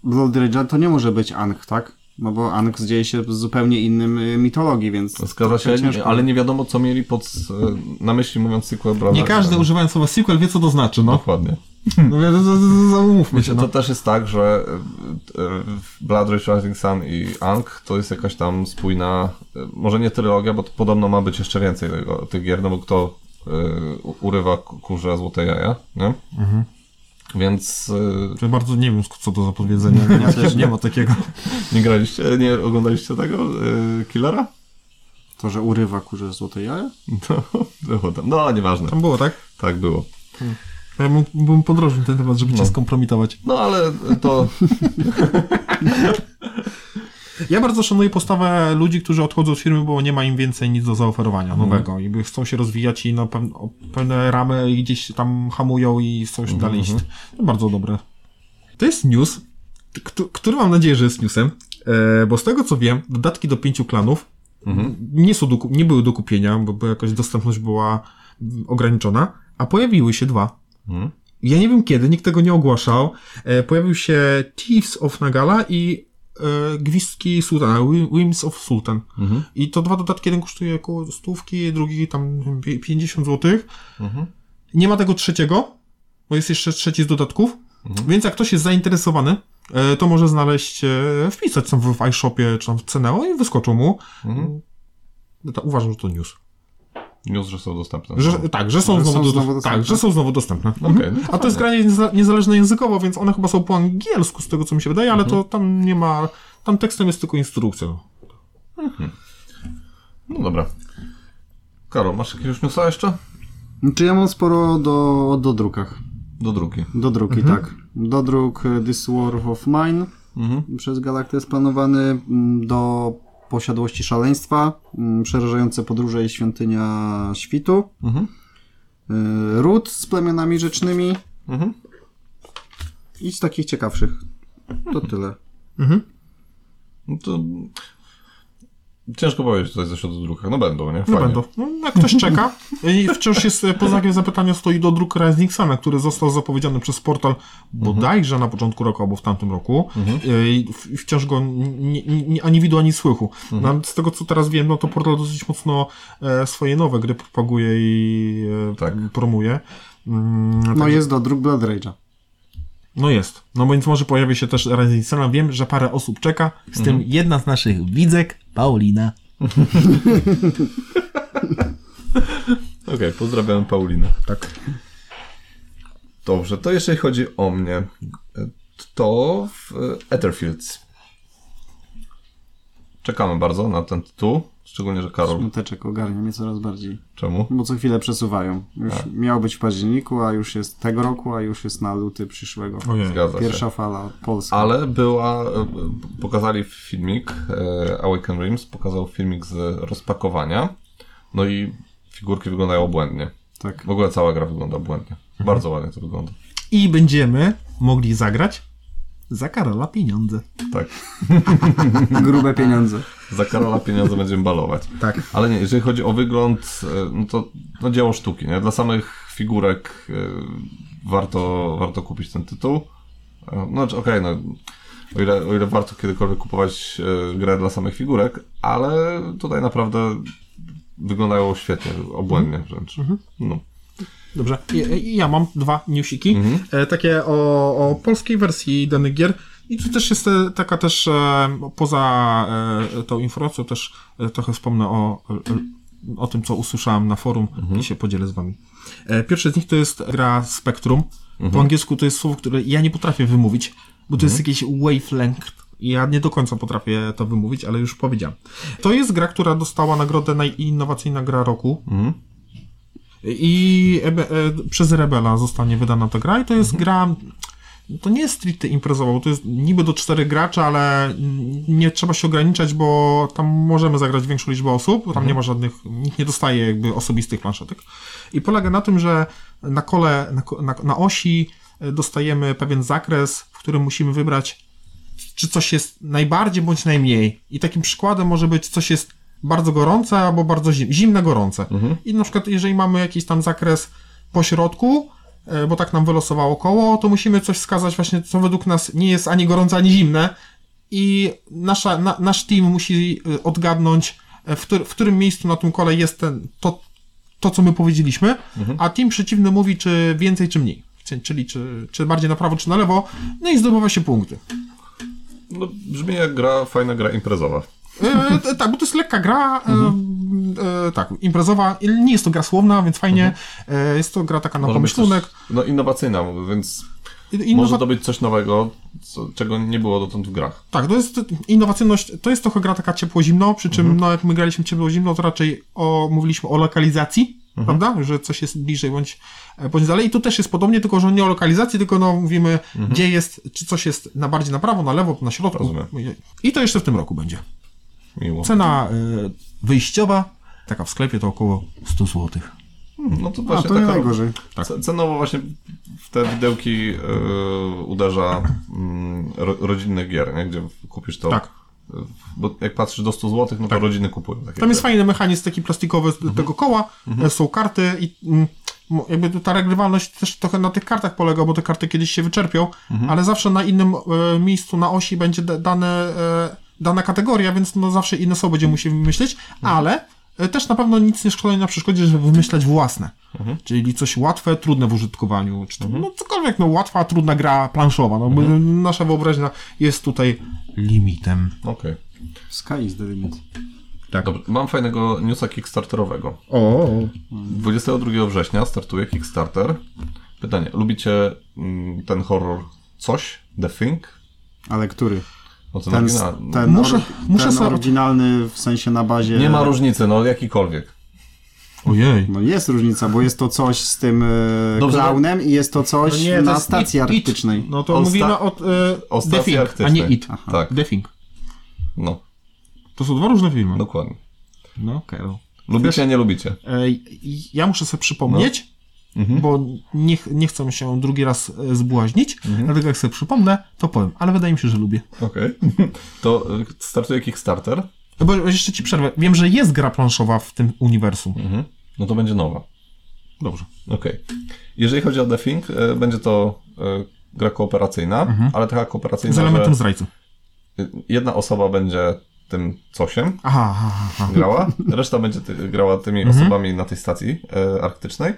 Blood Rage'a to nie może być Ankh, tak? No bo Ankh dzieje się w zupełnie innym y, mitologii, więc... Zgadza się, ciężko. ale nie wiadomo co mieli pod, e, na myśli mówiąc sequel Blood Nie każdy używając słowa sequel wie, co to znaczy, no. Dokładnie. no więc, z- z- z- Umówmy się, To no. też jest tak, że e, Blood Rage Rising Sun i Ankh to jest jakaś tam spójna, może nie trylogia, bo to podobno ma być jeszcze więcej tego, tych gier, no bo kto u- urywa ku- kurze złote jaja, nie? Więc e, Ja bardzo nie wiem, co to za powiedzenie. Ja też nie ma takiego. nie graliście, nie oglądaliście tego e, Killera? To, że urywa kurze złote jaja? No, było tam. no nieważne. Tam było, tak? Tak było. Ja mógłbym podrożyć ten temat, żeby cię skompromitować. No ale to Ja bardzo szanuję postawę ludzi, którzy odchodzą z firmy, bo nie ma im więcej nic do zaoferowania nowego i by chcą się rozwijać i na pew- o pewne ramy gdzieś tam hamują i chcą się dalej iść. To bardzo dobre. To jest news, któ- który mam nadzieję, że jest newsem, e, bo z tego co wiem, dodatki do pięciu klanów nie, są do, nie były do kupienia, bo, bo jakaś dostępność była mm, ograniczona, a pojawiły się dwa. Mhm. Ja nie wiem kiedy, nikt tego nie ogłaszał. E, pojawił się Thieves of Nagala i Gwizdki Sultana, Whims of Sultan. Mhm. I to dwa dodatki, jeden kosztuje około stówki, drugi tam pie- 50 zł. Mhm. Nie ma tego trzeciego, bo jest jeszcze trzeci z dodatków. Mhm. Więc jak ktoś jest zainteresowany, e, to może znaleźć, e, wpisać tam w iShopie czy tam w Ceneo i wyskoczą mu. Mhm. No uważam, że to news. News, że są dostępne. Że, tak, że są, Że znowu, są do, znowu dostępne. Tak, że są znowu dostępne. Okej, Mhm. no A to jest granie nieza- niezależne językowo, więc one chyba są po angielsku, z tego co mi się wydaje, ale to tam nie ma. Tam tekstem jest tylko instrukcja. No dobra. Karol, masz jakiegoś newsa jeszcze? Czy ja mam sporo do, do drukach. Do drugi. Do druki, tak. Dodruk y, This War of Mine Mhm. przez Galactę jest planowany mm, do posiadłości szaleństwa, mm, przerażające podróże i świątynia świtu, Mhm. y, ród z plemionami rzecznymi Mhm. i z takich ciekawszych. To tyle. No to... Ciężko powiedzieć tutaj coś o drukach. No będą, nie? No Fajnie. będą. No, jak ktoś czeka. I wciąż jest e, pod znakiem zapytania stoi do druk Rising który został zapowiedziany przez portal bodajże na początku roku albo w tamtym roku. E, I wciąż go nie, nie, ani widu, ani słychu. No, ale z tego co teraz wiem, no to portal dosyć mocno e, swoje nowe gry propaguje i e, Tak. promuje. Mm, No także- jest dodruk Blood Rage'a. No jest. No więc może pojawi się też Rising Sun. Wiem, że parę osób czeka, z tym jedna z naszych widzek, Paulina. Okej, pozdrawiam Paulinę. Tak. Dobrze, to jeżeli chodzi o mnie, to w Etherfields. Czekamy bardzo na ten tytuł, szczególnie, że Karol. Smuteczek ogarnia mnie coraz bardziej. Czemu? Bo co chwilę przesuwają. Już Tak. miał być w październiku, a już jest tego roku, a już jest na luty przyszłego. Ojej. Zgadza się. Pierwsza fala polska. Ale była, e, pokazali filmik, e, Awaken Dreams pokazał filmik z rozpakowania, no i figurki wyglądają obłędnie. Tak. W ogóle cała gra wygląda błędnie. Bardzo ładnie to wygląda. I będziemy mogli zagrać za Karola pieniądze. Tak. Grube pieniądze. Za Karola pieniądze będziemy balować. Tak. Ale nie, jeżeli chodzi o wygląd, e, no to no dzieło sztuki, nie? Dla samych figurek e, warto, warto kupić ten tytuł. E, No, czy- okej, no, o ile, o ile warto kiedykolwiek kupować e, grę dla samych figurek, ale tutaj naprawdę wyglądają świetnie, obłędnie wręcz. No. Dobrze. I, i ja mam dwa newsiki. E, takie o, o polskiej wersji danych gier. I tu też jest e, taka też, e, poza tą informacją, też trochę wspomnę o o tym, co usłyszałem na forum i się podzielę z wami. Pierwsze z nich to jest gra Spectrum. Po angielsku to jest słowo, które ja nie potrafię wymówić, bo to jest jakieś wavelength. i Ja nie do końca potrafię to wymówić, ale już powiedziałem. To jest gra, która dostała nagrodę najinnowacyjna gra roku. I ebe, e, przez Rebela zostanie wydana ta gra i to jest gra to nie jest stricte imprezowa, bo to jest niby do czterech graczy, ale nie trzeba się ograniczać, bo tam możemy zagrać większą liczbę osób, bo tam nie ma żadnych, nikt nie dostaje jakby osobistych planszetek. I polega na tym, że na kole, na, na, na osi e, dostajemy pewien zakres, w którym musimy wybrać, czy coś jest najbardziej bądź najmniej. I takim przykładem może być coś jest bardzo gorące albo bardzo zim, zimne gorące. I na przykład jeżeli mamy jakiś tam zakres po środku, e, bo tak nam wylosowało koło, to musimy coś wskazać właśnie, co według nas nie jest ani gorące, ani zimne. I nasza, na, nasz team musi e, odgadnąć, e, w, w którym miejscu na tym kole jest ten, to, to, co my powiedzieliśmy, a team przeciwny mówi, czy więcej, czy mniej. Czy- Czyli czy, czy bardziej na prawo, czy na lewo, no i zdobywa się punkty. No, brzmi jak gra, fajna gra imprezowa. E, e, tak, bo to jest lekka gra, e, e, tak, imprezowa, nie jest to gra słowna, więc fajnie, e, jest to gra taka na Może pomyślunek. Coś, no innowacyjna, więc I- może innowa- to być coś nowego, co, czego nie było dotąd w grach. Tak, to jest innowacyjność, to jest trochę gra taka ciepło-zimno, przy czym, no jak my graliśmy ciepło-zimno, to raczej o, mówiliśmy o lokalizacji, prawda, że coś jest bliżej bądź, e, bądź dalej. I tu też jest podobnie, tylko że nie o lokalizacji, tylko no mówimy, gdzie jest, czy coś jest na bardziej na prawo, na lewo, na środku. Rozumiem. I to jeszcze w tym roku będzie. Miło. Cena y, wyjściowa, taka w sklepie to około 100 złotych. No to A, właśnie to nie taka, najgorzej. ce- Cenowo właśnie w te widełki yy, uderza mm, ro, rodzinnych gier, nie? gdzie kupisz to. Tak. y, Bo jak patrzysz do 100 zł, no to rodziny kupują takie Tam jest gry. fajny mechanizm taki plastikowy z Mhm. tego koła, e, są karty i mm, jakby ta regrywalność też trochę na tych kartach polega, bo te karty kiedyś się wyczerpią, Mhm. ale zawsze na innym e, miejscu na osi będzie da- dane, e, dana kategoria, więc no zawsze inne słowo będziemy musieli wymyślić, Mhm. ale e, też na pewno nic nie szkolenie na przeszkodzie, żeby wymyślać własne. Mhm. Czyli coś łatwe, trudne w użytkowaniu, czy to, no cokolwiek, no łatwa, trudna gra planszowa, no Mhm. nasza wyobraźnia jest tutaj limitem. Okej. Sky is the limit. Tak. Dobrze, mam fajnego newsa kickstarterowego. O, 22 września startuje Kickstarter. Pytanie, lubicie mm, ten horror coś? The Thing? Ale który? No ten, Ten, Muszę- or, muszę ten oryginalny w sensie na bazie... Nie ma różnicy, no jakikolwiek. ojej. No jest różnica, bo jest to coś z tym e, klaunem i jest to coś No nie, to na jest stacji it, arktycznej. It. No to O mówimy o, e, o stacji Thing, a nie It. Tak, The Thing. no, To są dwa różne filmy. dokładnie. No okej. no. Lubicie, nie lubicie. E, ja muszę sobie przypomnieć, Mhm. bo nie, nie chcę się drugi raz e, zbłaźnić, Mhm. dlatego jak sobie przypomnę, to powiem, ale wydaje mi się, że lubię. Okej. To y, startuje Kickstarter. Bo jeszcze ci przerwę. Wiem, że jest gra planszowa w tym uniwersum. Mhm. No to będzie nowa. Dobrze. Okej. Jeżeli chodzi o The Thing, y, będzie to gra kooperacyjna, ale taka kooperacyjna, Z elementem zdrajcy. jedna osoba będzie tym cosiem Aha, aha, aha. grała, reszta będzie ty, grała tymi Mhm. osobami na tej stacji e, arktycznej.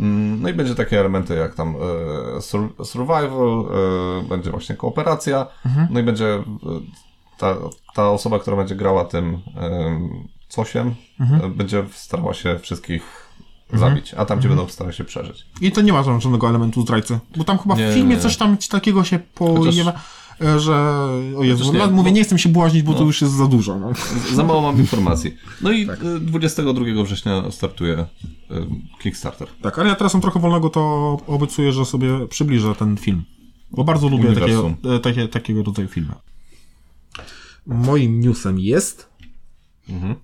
Mm, No i będzie takie elementy jak tam e, sur, survival, e, będzie właśnie kooperacja, Mhm. no i będzie e, ta, ta osoba, która będzie grała tym e, cosiem, Mhm. e, będzie starała się wszystkich zabić, a tam ci będą starać się przeżyć. I to nie ma żadnego elementu zdrajcy. Bo tam chyba Nie, w filmie nie. coś tam takiego się pojawia, e, że... O Jezu, nie, no, mówię, bo- nie chcę się błaźnić, bo to już jest za dużo. No. Za mało mam informacji. No i Tak. e, 22 września startuje e, Kickstarter. Tak, ale ja teraz mam trochę wolnego, to obiecuję, że sobie przybliżę ten film. Bo bardzo lubię takiego, Uniwersum. e, takie, takiego rodzaju filmy. Moim newsem jest Mhm.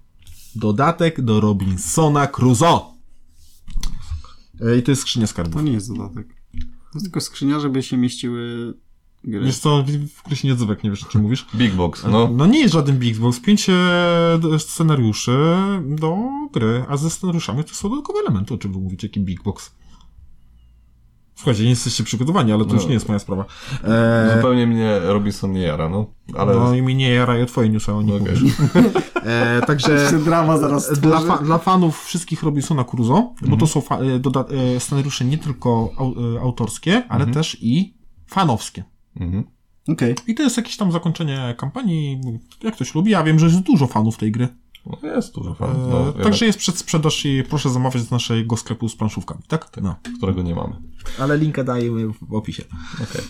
dodatek do Robinsona Crusoe. E, I to jest skrzynia To skarbów. nie jest dodatek. To jest tylko skrzynia, żeby się mieściły gry. Wiesz co, w ogóle się nie odzywek, nie wiesz o czym mówisz. Big Box, No. no. nie jest żaden Big Box, pięć e, scenariuszy do gry, a ze scenariuszami to są dodatkowe elementy, o czym wy mówicie, jaki Big Box. Słuchajcie, nie jesteście przygotowani, ale to już No. nie jest moja sprawa. E, Zupełnie mnie Robinson nie jara, no. Ale No i mi nie jarają twoje newsy, o nich mówisz. e, także drama zaraz dla, stworzy. fa- dla fanów wszystkich Robinsona Crusoe, bo Mhm. to są fa- e, e, scenariusze nie tylko au- e, autorskie, ale Mhm. też i fanowskie. Mhm. Okej. I to jest jakieś tam zakończenie kampanii, jak ktoś lubi. Ja wiem, że jest dużo fanów tej gry. No, jest dużo E, fanów. No, Także jest przedsprzedaż i proszę zamawiać z naszego sklepu z planszówkami, tak? No. którego nie mamy. Ale linkę dajemy w opisie. Okej.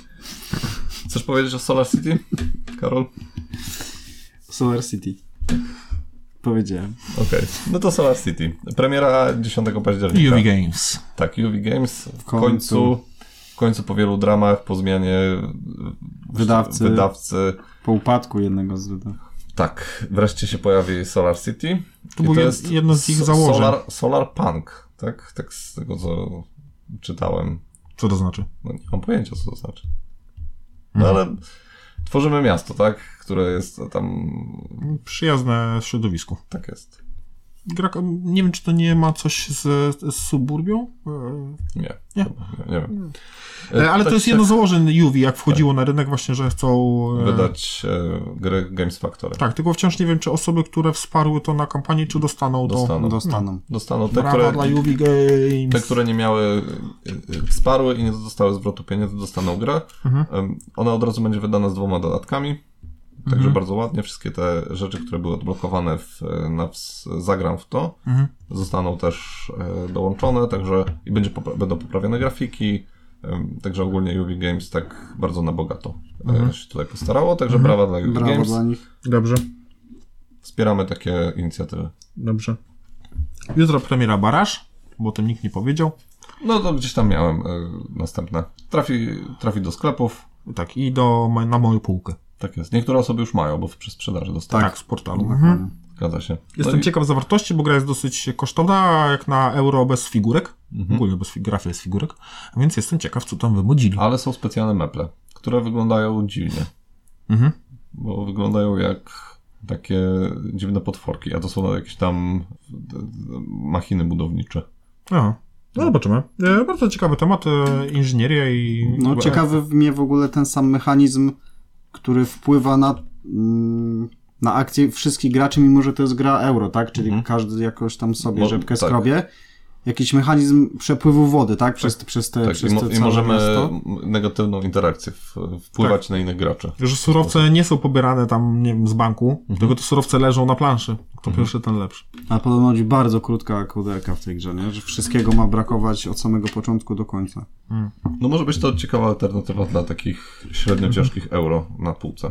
Chcesz powiedzieć o Solar City, Karol? Solar City. Powiedziałem. Okej. No to Solar City. Premiera 10 października. UV Games. Tak, UV Games w końcu, w końcu po wielu dramach, po zmianie Wydawcy. wydawcy Po upadku jednego z wydawców. tak, wreszcie się pojawi Solar City. To I jed- jedno z ich założeń. Solar, Solar Punk, tak? Tak z tego, co czytałem. Co to znaczy? No nie mam pojęcia, co to znaczy. No Mhm. ale tworzymy miasto, tak? Które jest tam... Przyjazne środowisku. Tak jest. Gra, nie wiem, czy to nie ma coś z, z suburbią? E, Nie. Nie. Chyba, nie, wiem. E, Ale to Tak, jest tak jedno z założeń UV, jak wchodziło na rynek właśnie, że chcą... e, Wydać e, gry Games Factory. Tak, tylko wciąż nie wiem, czy osoby, które wsparły to na kampanii, czy dostaną to. Dostaną. Dostaną. Dostaną te, Brawa które, dla UV Games. te, które nie miały, wsparły i nie dostały zwrotu pieniędzy, dostaną grę. Mhm. Ona od razu będzie wydana z dwoma dodatkami. Także Mhm. bardzo ładnie wszystkie te rzeczy, które były odblokowane w, na zagram w to, Mhm. zostaną też e, dołączone, także i będzie popra- będą poprawione grafiki. Także ogólnie UV Games tak bardzo na bogato e, się tutaj postarało. Także brawa dla UV Mhm. Brawo Games. dla nich. Dobrze, Wspieramy takie inicjatywy. dobrze. Jutro premiera Baraż, bo o tym nikt nie powiedział. No to gdzieś tam miałem e, następne. Trafi, trafi do sklepów. Tak, i do, na moją półkę. Tak jest. Niektóre osoby już mają, bo w- przy sprzedaży dostają. Tak, z portalu. Mhm. Zgadza się. Jestem no i- ciekaw zawartości, bo gra jest dosyć kosztowna, jak na euro bez figurek. Mhm. Ogólnie bez fi- grafy bez figurek. A więc jestem ciekaw, co tam wymodzili. Ale są specjalne meple, które wyglądają dziwnie. Mhm. Bo wyglądają jak takie dziwne potworki, a to są jakieś tam machiny budownicze. Aha. No zobaczymy. E, bardzo ciekawy temat, inżynieria i... No ciekawy mnie w ogóle ten sam mechanizm, który wpływa na, mm, na akcje wszystkich graczy, mimo że to jest gra euro, tak? Czyli Mhm. każdy jakoś tam sobie Mo- rzepkę tak. skrobie. Jakiś mechanizm przepływu wody, tak? Przez, przez te, Tak, przez i, mo- te i całe możemy miasto. negatywną interakcję w, wpływać na innych graczy. Że surowce nie są pobierane tam, nie wiem, z banku, tylko te surowce leżą na planszy. Kto pierwszy, ten lepszy. A podobno bardzo krótka koderka w tej grze, nie? Że wszystkiego ma brakować od samego początku do końca. No może być to ciekawa alternatywa dla takich średnio ciężkich euro na półce.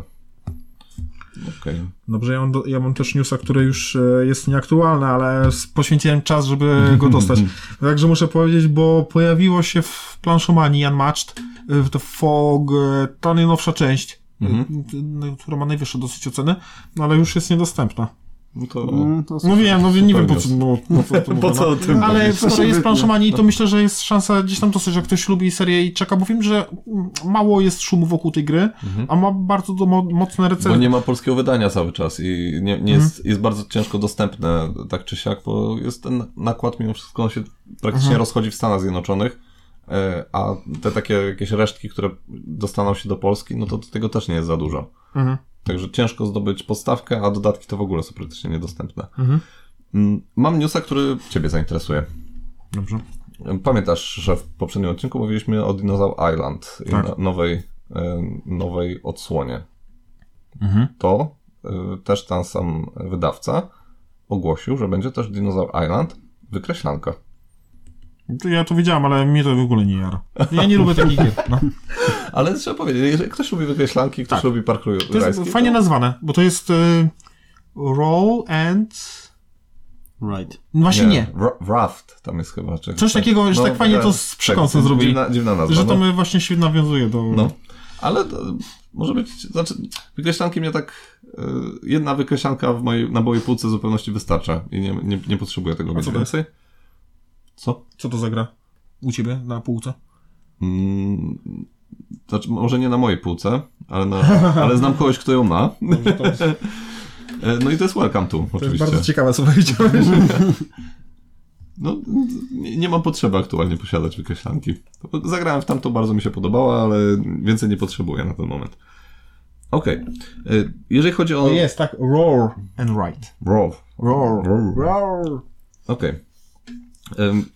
Okej. Dobrze, ja mam, do, ja mam też newsa, który już e, jest nieaktualny, ale poświęciłem czas, żeby go dostać. Także muszę powiedzieć, bo pojawiło się w planszomanii Unmatched w The Fog e, ta najnowsza część, Mhm. e, która ma najwyższe dosyć oceny, no ale już jest niedostępna. No to... No, to No wiem, no nie wiem po co, no, no, Po co no. o tym Ale skoro jest planszomanii, to myślę, że jest szansa gdzieś tam dosyć, że ktoś lubi serię i czeka, bo wiem, że mało jest szumu wokół tej gry, a ma bardzo do, mo, mocne Bo recenzje. nie ma polskiego wydania cały czas i nie, nie jest, jest bardzo ciężko dostępne tak czy siak, bo jest ten nakład mimo wszystko on się praktycznie rozchodzi w Stanach Zjednoczonych, e, a te takie jakieś resztki, które dostaną się do Polski, no to tego też nie jest za dużo. Mhm. Także ciężko zdobyć podstawkę, a dodatki to w ogóle są praktycznie niedostępne. Mhm. Mm, Mam newsa, który Ciebie zainteresuje. Dobrze. Pamiętasz, że w poprzednim odcinku mówiliśmy o Dinosaur Island i Tak. no- nowej, e, nowej odsłonie. Mhm. To e, też ten sam wydawca ogłosił, że będzie też Dinosaur Island wykreślanka. Ja to wiedziałem, ale mnie to w ogóle nie jara. Ja nie lubię takich gier. No. Ale trzeba powiedzieć, jeżeli ktoś lubi wykreślanki, ktoś Tak. lubi parkour To jest rajski, fajnie to- nazwane, bo to jest y, Roll and... Right. No właśnie nie. Ra- Raft tam jest chyba. Czy Coś takiego, że tak fajnie to z przekąsem zrobili. Dziwna, dziwna nazwa. Że no. to my właśnie się nawiązuje do... No, ale to może być, znaczy wykreślanki mnie tak, y, jedna wykreślanka w mojej, na mojej półce zupełności wystarcza i nie, nie, nie potrzebuję tego więcej. Co? Co to za gra? U ciebie na półce? Mm, znaczy, może nie na mojej półce, ale, na, ale znam kogoś, kto ją ma. E, No i to jest Welcome to, to jest oczywiście. bardzo ciekawe, co powiedziałeś. No, nie, mam potrzeby aktualnie posiadać wykreślanki. Zagrałem w tamto, bardzo mi się podobała, ale więcej nie potrzebuję na ten moment. Okej. E, Jeżeli chodzi o... To jest, tak? Roar and Right. Raw. Roar. Roar. Roar. Okej. Em,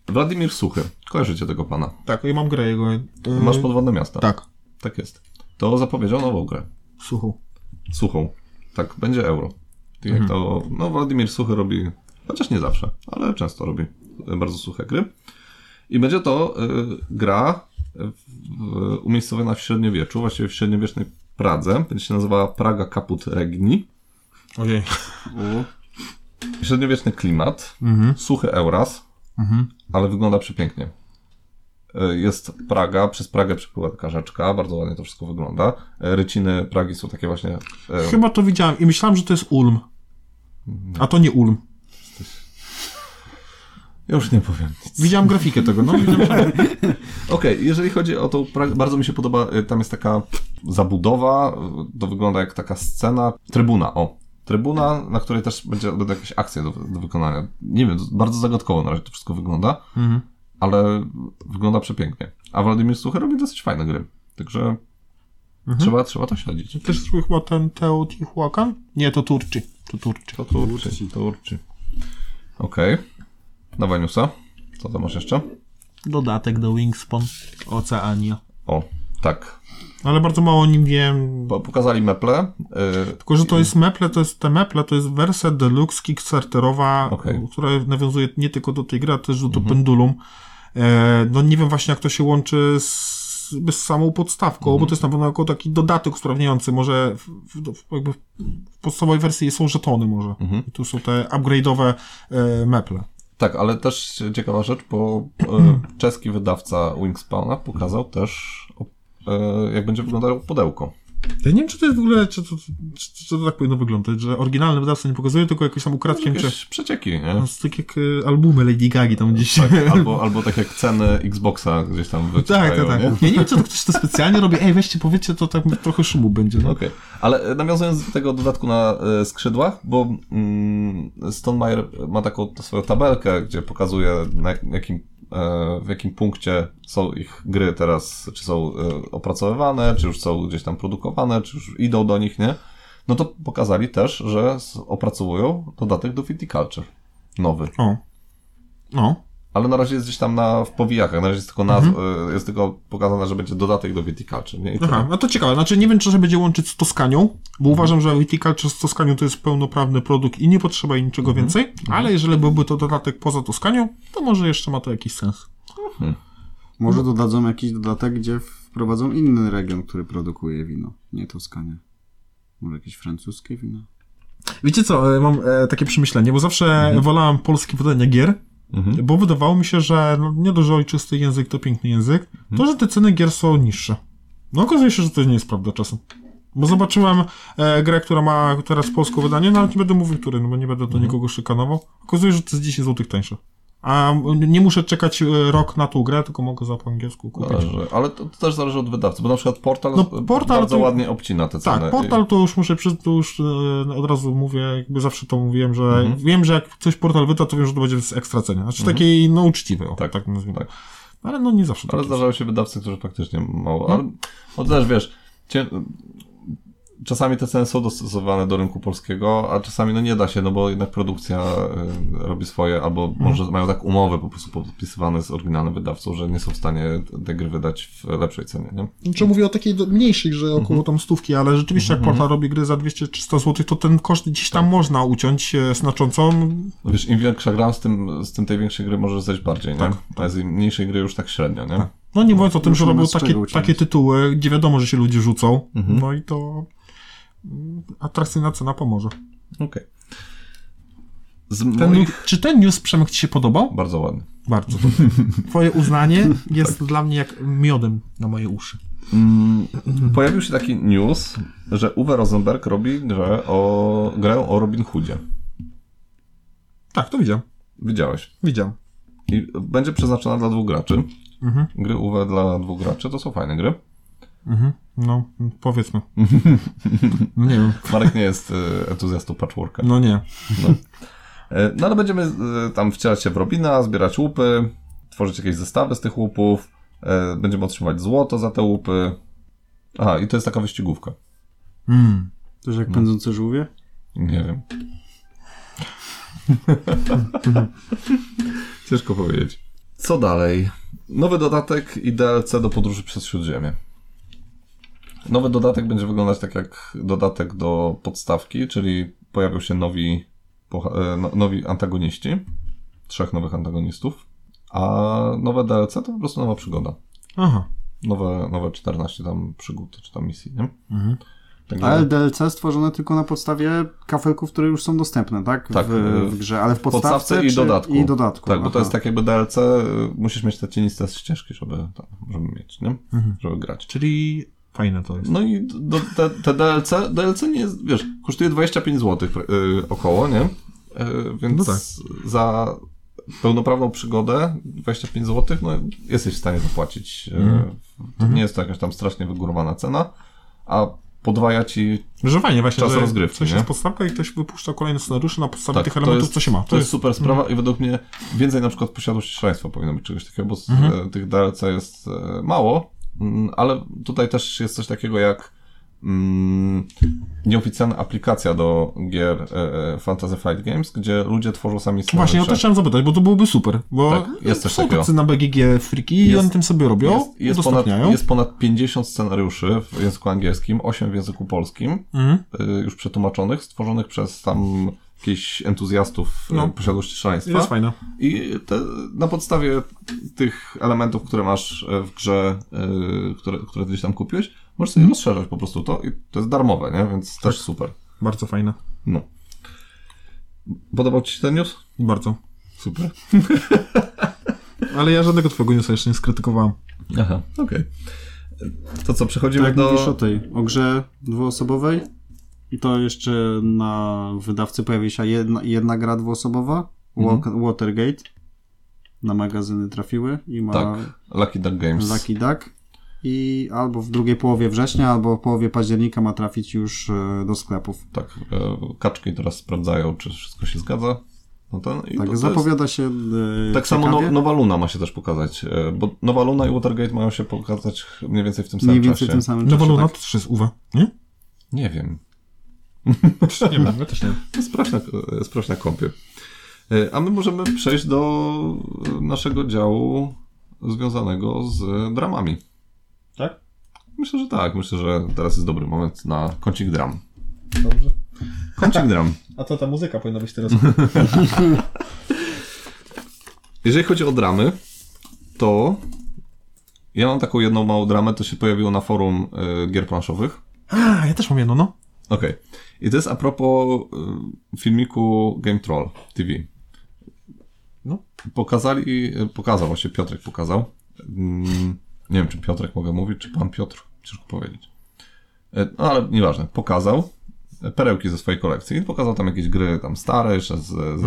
Władimir Suchy. Kojarzycie tego pana. Tak, ja mam grę jego. y, Masz podwodne miasta. Tak. Tak jest. To zapowiedział nową grę. Suchu. Suchą. Tak, będzie euro. Tak jak to, no Władimir Suchy robi, chociaż nie zawsze, ale często robi bardzo suche gry. I będzie to y, gra w, w, umiejscowiona w średniowieczu, właściwie w średniowiecznej Pradze. Będzie się nazywała Praga Caput Regni. Ojej. Średniowieczny klimat, Mhm. suchy Euras, Mhm. ale wygląda przepięknie. Y, Jest Praga, przez Pragę przepływa taka rzeczka, bardzo ładnie to wszystko wygląda. Y, Ryciny Pragi są takie właśnie... y, Chyba to widziałem i myślałem, że to jest Ulm. A to nie Ulm. Już nie powiem nic. Widziałem grafikę tego, no. Okej, jeżeli chodzi o tą Pragę, bardzo mi się podoba, y, tam jest taka zabudowa, y, to wygląda jak taka scena, trybuna, o. Trybuna, na której też będzie, będą jakieś akcje do, do wykonania. Nie wiem, bardzo zagadkowo na razie to wszystko wygląda, Mhm. ale wygląda przepięknie. A Władimir Suchy robi dosyć fajne gry, także trzeba, trzeba to śledzić. Też zrobił chyba ten Teotihuacan? Nie, to Turczy. To Turczy. To turczy, to turczy. Okej. Dawaj newsa. Co tam masz jeszcze? Dodatek do Wingspan Oceania. O, tak. Ale bardzo mało o nim wiem. Po- Pokazali meple. y, Tylko, że to jest meple, to jest te meple, to jest wersja deluxe kickstarterowa. Mhm. która nawiązuje nie tylko do tej gry, ale też do pendulum. E, no nie wiem właśnie, jak to się łączy z, z samą podstawką, Mhm. bo to jest na pewno jako taki dodatek usprawniający. Może w, w, w, jakby w podstawowej wersji są żetony może. Mhm. I tu są te upgrade'owe e, meple. Tak, ale też ciekawa rzecz, bo e, czeski wydawca Wingspawna pokazał też, jak będzie wyglądało pudełko. Ja nie wiem, czy to jest w ogóle, czy to, czy, czy to tak powinno wyglądać, że oryginalny wydawca nie pokazuje, tylko jakoś tam ukradkiem, czy... Przecieki, nie? Jest tak jak e, albumy Lady Gagi tam gdzieś. Tak, albo, albo tak jak ceny Xboxa gdzieś tam Tak, wyciekają, tak, tak. nie? Ja nie wiem, czy to ktoś to specjalnie robi. Ej, weźcie, powiedzcie, to tak trochę szumu będzie. No. Okej, ale e, nawiązując do tego dodatku na e, skrzydłach, bo mm, Stonemeyer ma taką swoją tabelkę, gdzie pokazuje na jakim, e, w jakim punkcie są ich gry teraz, czy są e, opracowywane, czy już są gdzieś tam produkowane, czy już idą do nich, nie? No to pokazali też, że opracowują dodatek do Viticulture. Nowy. O. No. Ale na razie jest gdzieś tam na, w powijakach, na razie jest tylko, nazw, e, jest tylko pokazane, że będzie dodatek do Viticulture, nie? Aha, no to ciekawe. Znaczy, nie wiem, czy się będzie łączyć z Toskanią, bo uważam, że Viticulture z Toskanią to jest pełnoprawny produkt i nie potrzeba jej niczego więcej, ale jeżeli byłby to dodatek poza Toskanią, to może jeszcze ma to jakiś sens. Może dodadzą jakiś dodatek, gdzie wprowadzą inny region, który produkuje wino, nie Toskanię. Może jakieś francuskie wino? Wiecie co, e, mam e, takie przemyślenie, bo zawsze wolałem polskie wydania gier, Mhm. bo wydawało mi się, że no, nie dość, że ojczysty język to piękny język, to, że te ceny gier są niższe. No okazuje się, że to nie jest prawda czasem. Bo zobaczyłem e, grę, która ma teraz polskie wydanie, no ale nie będę mówił, który, no bo nie będę do nikogo szykanował. Okazuje się, że to jest 10 zł tańsze. A nie muszę czekać e, rok na tą grę, tylko mogę za po angielsku kupić. Zależy, ale to, to też zależy od wydawcy, bo na przykład portal, No, Portal bardzo to- ładnie obcina te ceny. Tak, portal to już muszę przyznać, to już e, od razu mówię, jakby zawsze to mówiłem, że Mhm. wiem, że jak coś portal wyda, to wiem, że to będzie z ekstra cenie. Znaczy takiej, no uczciwej, o, tak, Tak, tak nazwijmy. tak. Ale no nie zawsze Ale tak jest. zdarzają się wydawcy, którzy faktycznie mało, No. ale no też wiesz, cię, czasami te ceny są dostosowane do rynku polskiego, a czasami no nie da się, no bo jednak produkcja y, robi swoje, albo Mhm. może mają tak umowy po prostu podpisywane z oryginalnym wydawcą, że nie są w stanie te gry wydać w lepszej cenie, nie? Znaczy mówię o takiej mniejszej grze, około Mhm. tam stówki, ale rzeczywiście jak portal robi gry za 200-300 zł, to ten koszt gdzieś Tak. tam można uciąć e, znacząco. No wiesz, im większa gra, z tym, z tym tej większej gry możesz zejść bardziej, nie? Tak, A z im mniejszej gry już tak średnio, nie? No nie mówiąc o tym, że robią z takie, takie tytuły, gdzie wiadomo, że się ludzie rzucą, Mhm. no i to atrakcyjna cena pomoże. Okej. Z Ten, moich... Czy ten news, Przemek, ci się podobał? Bardzo ładny. Bardzo. Twoje uznanie jest dla mnie jak miodem na moje uszy. Mm, pojawił się taki news, że Uwe Rosenberg robi grę o, grę o Robin Hoodzie. Tak, to widziałem. Widziałeś. Widziałem. I będzie przeznaczona dla dwóch graczy. Mhm. Gry Uwe dla dwóch graczy to są fajne gry. Mhm. No, powiedzmy. No nie wiem. Marek nie jest e, entuzjastą patchworka. No nie. E, No ale będziemy e, tam wcielać się w Robina, zbierać łupy, tworzyć jakieś zestawy z tych łupów. Będziemy otrzymywać złoto za te łupy. Aha, i to jest taka wyścigówka. Mm. Też jak pędzące żółwie? Nie wiem. Ciężko powiedzieć. Co dalej? Nowy dodatek i DLC do podróży przez Śródziemie. Nowy dodatek będzie wyglądać tak jak dodatek do podstawki, czyli pojawią się nowi, e, no, nowi antagoniści. Trzech nowych antagonistów. A nowe DLC to po prostu nowa przygoda. Aha. Nowe, nowe 14 tam przygód, czy tam misji, nie? Mhm. Także- Ale DLC stworzone tylko na podstawie kafelków, które już są dostępne, tak? Tak, w, y, w grze, ale w podstawce, podstawce i dodatku. I dodatku. Tak, bo to aha. jest tak jakby DLC, y, musisz mieć te cieniste ścieżki, żeby, tam, żeby mieć, nie? Mhm. Żeby grać. Czyli fajne to jest. No i do, te, te DLC, DLC nie jest, wiesz, kosztuje 25 zł yy, około, nie? Yy, więc No tak. za pełnoprawną przygodę 25 zł, no jesteś w stanie zapłacić. Mhm. To nie jest to jakaś tam strasznie wygórowana cena, a podwaja ci Że fajnie właśnie, Czas rozgrywki, coś nie? jest podstawka i ktoś wypuszcza kolejne scenariusze na podstawie Tak, tych to elementów, jest- co się ma. To jest super sprawa Mhm. i według mnie więcej na przykład posiadłości szaleństwa powinno być czegoś takiego, bo z, Mhm. e, tych DLC jest mało, mm, ale tutaj też jest coś takiego jak mm, nieoficjalna aplikacja do gier e, e, Fantasy Flight Games, gdzie ludzie tworzą sami Właśnie, ja scenariusze. też chciałem zapytać, bo to byłoby super, bo Tak, jest coś są takiego. tacy na BGG friki i Jest- oni tym sobie robią, jest, jest, ponad, jest ponad 50 scenariuszy w języku angielskim, 8 w języku polskim, Mhm. y, już przetłumaczonych, stworzonych przez tam jakichś entuzjastów No. no. posiadłości szaleństwa. Jest fajne. I te, na podstawie tych elementów, które masz e, w grze, e, które, które gdzieś tam kupiłeś, możesz sobie rozszerzać po prostu to i to jest darmowe, nie? Więc też super. Bardzo fajne. No. Podobał Ci się ten news? Bardzo. Super. Ale ja żadnego twojego newsa jeszcze nie skrytykowałem. Aha, okej. To co, przechodzimy Tak do... mówisz o tej, o grze dwuosobowej i to jeszcze na wydawcy pojawi się jedna, jedna gra dwuosobowa, Mhm. Watergate, na magazyny trafiły i ma Tak, Lucky Duck Games. Lucky Duck i albo w drugiej połowie września, albo w połowie października ma trafić już e, do sklepów. Tak, e, kaczki teraz sprawdzają, czy wszystko się zgadza. No to, i to- Tak, to jest- zapowiada się e, Tak samo no, Nowa Luna ma się też pokazać, e, bo Nowa Luna i Watergate mają się pokazać mniej więcej w tym samym Mniej więcej w czasie. tym samym Nowa czasie. Luna tak. to też jest UW, nie? Nie wiem. Nie wiem, ja też nie. No, Sprawdź na, sprawdź na kompie. E, A my możemy przejść do naszego działu związanego z dramami. Tak? Myślę, że tak. Myślę, że teraz jest dobry moment na kącik dram. Dobrze. Kącik dram. A to ta muzyka powinna być teraz. Jeżeli chodzi o dramy, to ja mam taką jedną małą dramę, to się pojawiło na forum y, gier planszowych. A, ja też mam jedno, no. Okej. I to jest a propos y, filmiku Game Troll TV. No. Pokazali, pokazał, właśnie Piotrek pokazał. Mm, nie wiem, czy Piotrek mogę mówić, czy pan Piotr, ciężko powiedzieć. Y, No ale nieważne, pokazał perełki ze swojej kolekcji. I pokazał tam jakieś gry tam stare, jeszcze z, z,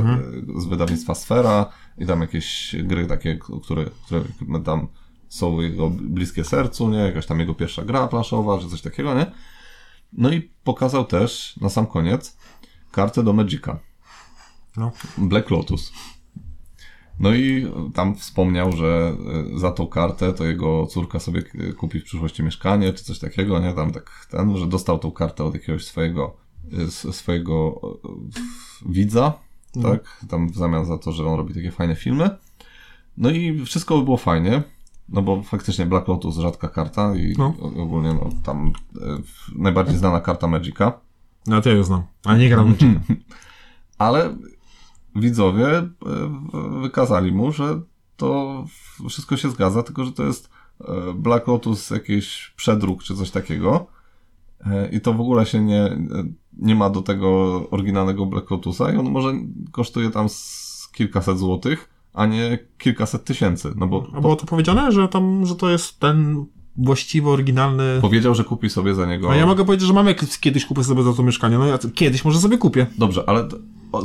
z wydawnictwa Sfera i tam jakieś gry takie, które, które tam są jego bliskie sercu, nie? Jakaś tam jego pierwsza gra planszowa, czy coś takiego, nie? No i pokazał też na sam koniec kartę do Magica. No. Black Lotus. No i tam wspomniał, że e, za tą kartę to jego córka sobie kupi w przyszłości mieszkanie, czy coś takiego, nie? Tam tak ten, że dostał tą kartę od jakiegoś swojego, e, swojego e, widza, tak? Tam w zamian za to, że on robi takie fajne filmy. No i wszystko by było fajnie, no bo faktycznie Black Lotus rzadka karta i No. ogólnie no, tam e, najbardziej znana karta Magica. No to ja ją znam. A nie gram Magica. Ale widzowie e, wykazali mu, że to wszystko się zgadza, tylko że to jest e, Black Lotus jakiś przedruk czy coś takiego. E, I to w ogóle się nie, nie ma do tego oryginalnego Black Lotusa i on może kosztuje tam z kilkaset złotych, a nie kilkaset tysięcy. No bo A było to powiedziane, że tam, że to jest ten właściwy, oryginalny... powiedział, że kupi sobie za niego. A ja mogę powiedzieć, że mam jak kiedyś kupię sobie za to mieszkanie. No ja kiedyś może sobie kupię. Dobrze, ale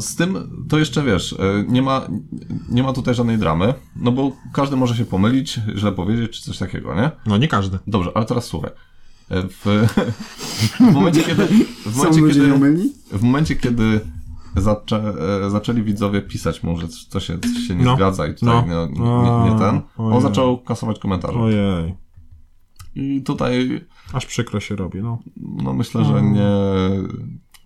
z tym to jeszcze wiesz, e, nie ma, nie ma tutaj żadnej dramy, no bo każdy może się pomylić, źle powiedzieć, czy coś takiego, nie? No nie każdy. Dobrze, ale teraz słuchaj. E, W, w momencie, kiedy, w momencie, kiedy, w momencie, kiedy zaczę, e, zaczęli widzowie pisać mu, że coś się, coś się nie No. zgadza i tutaj No. nie, nie, nie ten, on Ojej. zaczął kasować komentarze. Ojej. I tutaj Aż przykro się robi, no. no myślę, że nie,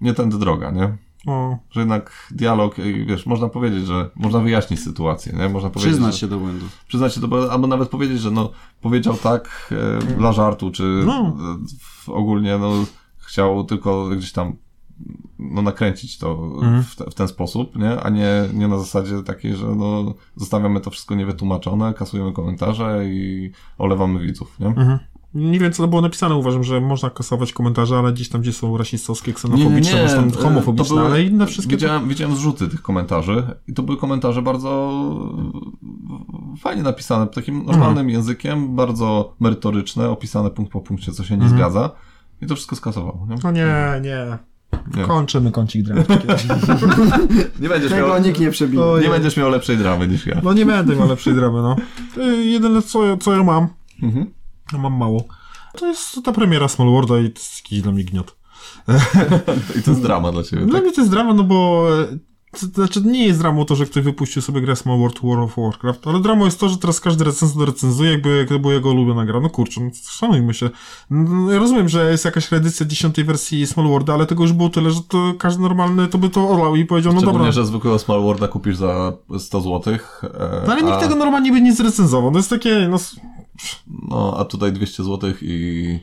nie tędy droga, nie? O, Że jednak dialog, wiesz, można powiedzieć, że można wyjaśnić sytuację, nie? Można powiedzieć, Przyznać że, się do błędów. Przyznać się do błędu, albo nawet powiedzieć, że no, powiedział tak e, dla żartu, czy No. e, w, ogólnie no, chciał tylko gdzieś tam no, nakręcić to Mhm. w, te, w ten sposób, nie? A nie, nie na zasadzie takiej, że no, zostawiamy to wszystko niewytłumaczone, kasujemy komentarze i olewamy widzów, nie? Mhm. Nie wiem, co to było napisane. Uważam, że można kasować komentarze, ale gdzieś tam, gdzie są rasistowskie, ksenofobiczne, e, homofobiczne, to były- ale inne wszystkie... Widziałem, widziałem zrzuty tych komentarzy i to były komentarze bardzo fajnie napisane, takim Mhm. normalnym językiem, bardzo merytoryczne, opisane punkt po punkcie, co się nie Mhm. zgadza. I to wszystko skasowało. Nie? No nie, nie. Nie. Kończymy kącik dramatyczny. Nie, będziesz Tego miał, nikt nie przebije. Nie będziesz miał lepszej dramy niż ja. No nie będę miał lepszej dramy, no. Y, Jedyne, co, co ja mam, Mhm. ja mam mało, to jest ta premiera Small Worlda i to jest jakiś dla mnie gniot. I to jest drama dla ciebie. Dla Tak? mnie to jest drama, no bo... e, to Znaczy, nie jest dramą to, że ktoś wypuścił sobie grę Small World World of Warcraft, ale dramą jest to, że teraz każdy recenzent recenzuje, jakby jak to była jego ulubiona gra. No kurczę, no, szanujmy się. No, Ja rozumiem, że jest jakaś reedycja dziesiątej wersji Small Worlda, ale tego już było tyle, że to każdy normalny to by to olał i powiedział, no dobra. że zwykłego Small Worlda kupisz za 100 zł. No ale nikt a, tego normalnie by nie zrecenzował. To jest takie, no... no, a tutaj 200 zł i,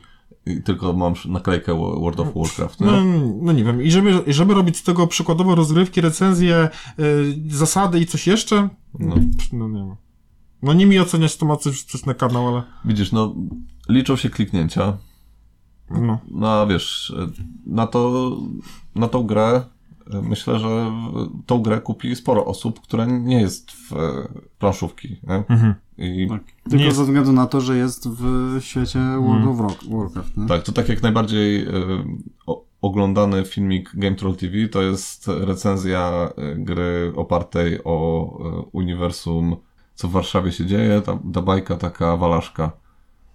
i tylko mam naklejkę Wo- World of Warcraft. Nie? No, no nie wiem, i żeby, żeby robić z tego przykładowo rozgrywki, recenzje, y, zasady i coś jeszcze, No. no, no nie wiem. No nie mi oceniać, to ma coś, coś na kanał, ale Widzisz, no, liczą się kliknięcia. no. No a wiesz, na to, na tą grę myślę, że tą grę kupi sporo osób, które nie jest w e, planszówki. Nie? Mhm. I Tak. tak. Tylko Nie jest- ze względu na to, że jest w świecie World of Rock, Warcraft. Nie? to tak jak najbardziej o, oglądany filmik Game Troll TV to jest recenzja e, gry opartej o e, uniwersum, co w Warszawie się dzieje, ta, ta bajka taka walaszka.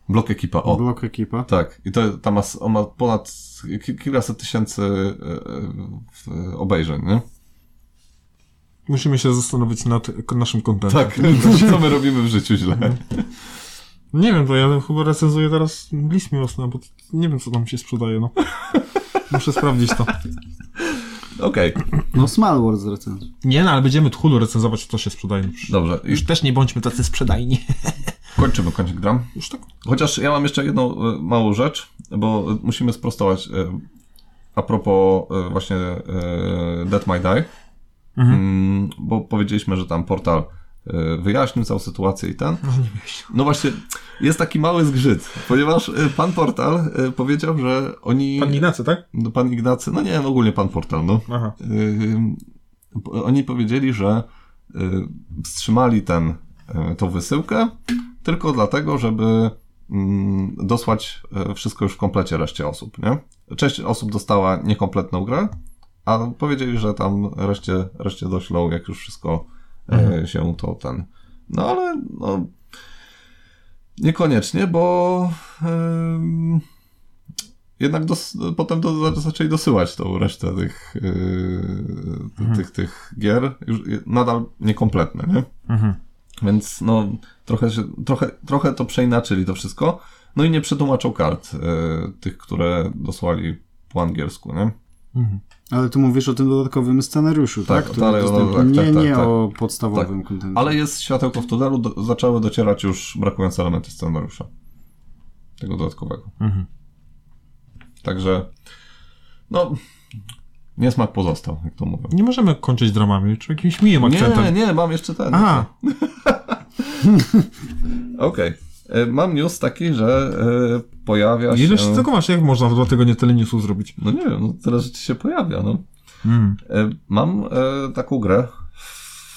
Blok ekipa, o. Blok ekipa. Tak, i to tam ma, on ma ponad ki- kilkaset tysięcy w- obejrzeń, nie? Musimy się zastanowić nad naszym kontentem. Tak, co my robimy w życiu źle. Nie wiem, bo ja chyba recenzuję teraz Bliss Miłosna, bo nie wiem, co tam się sprzedaje, no. Muszę sprawdzić to. Okej, No Small World z recenzji. Nie, no, ale będziemy Tchulu recenzować, co się sprzedaje. Dobrze. Już też nie bądźmy tacy sprzedajni. kończymy kończyk dram. Już tak. Chociaż ja mam jeszcze jedną e, małą rzecz, bo musimy sprostować e, a propos e, właśnie Dead My Die, Mhm. Mm, bo powiedzieliśmy, że tam portal e, wyjaśnił całą sytuację i ten. No. No właśnie, jest taki mały zgrzyt, ponieważ e, pan portal e, powiedział, że oni... Pan Ignacy, tak? No, pan Ignacy, no nie, no ogólnie pan portal, no. Aha. Oni powiedzieli, że wstrzymali ten, tą wysyłkę tylko dlatego, żeby mm, dosłać wszystko już w komplecie reszcie osób, nie? Część osób dostała niekompletną grę, a powiedzieli, że tam reszcie, reszcie doślą, jak już wszystko yy, się to ten... No ale no, niekoniecznie, bo yy, jednak dos, potem do, zaczęli dosyłać tą resztę tych, yy, tych, tych gier, już nadal niekompletne, nie? Mhm. Więc no, trochę, się, trochę, trochę to przeinaczyli to wszystko. No i nie przetłumaczą kart yy, tych, które dosłali po angielsku, nie? Mhm. Ale tu mówisz o tym dodatkowym scenariuszu, Tak, tak? o no, dostępny. tak, nie tak, nie tak, tak. o podstawowym kontencie. Ale jest światełko w tunelu, do, zaczęły docierać już brakujące elementy scenariusza. Tego dodatkowego. Mhm. Także, no, niesmak pozostał, jak to mówią. Nie możemy kończyć dramami, czy jakimś miłym Nie, akcentem. nie, mam jeszcze ten. Aha, Okej. E, Mam news taki, że e, pojawia się... ile się tego masz? Jak można w dwa tygodnie tyle newsów zrobić? No nie wiem, no tyle rzeczy się pojawia, no. Mm. E, Mam e, taką grę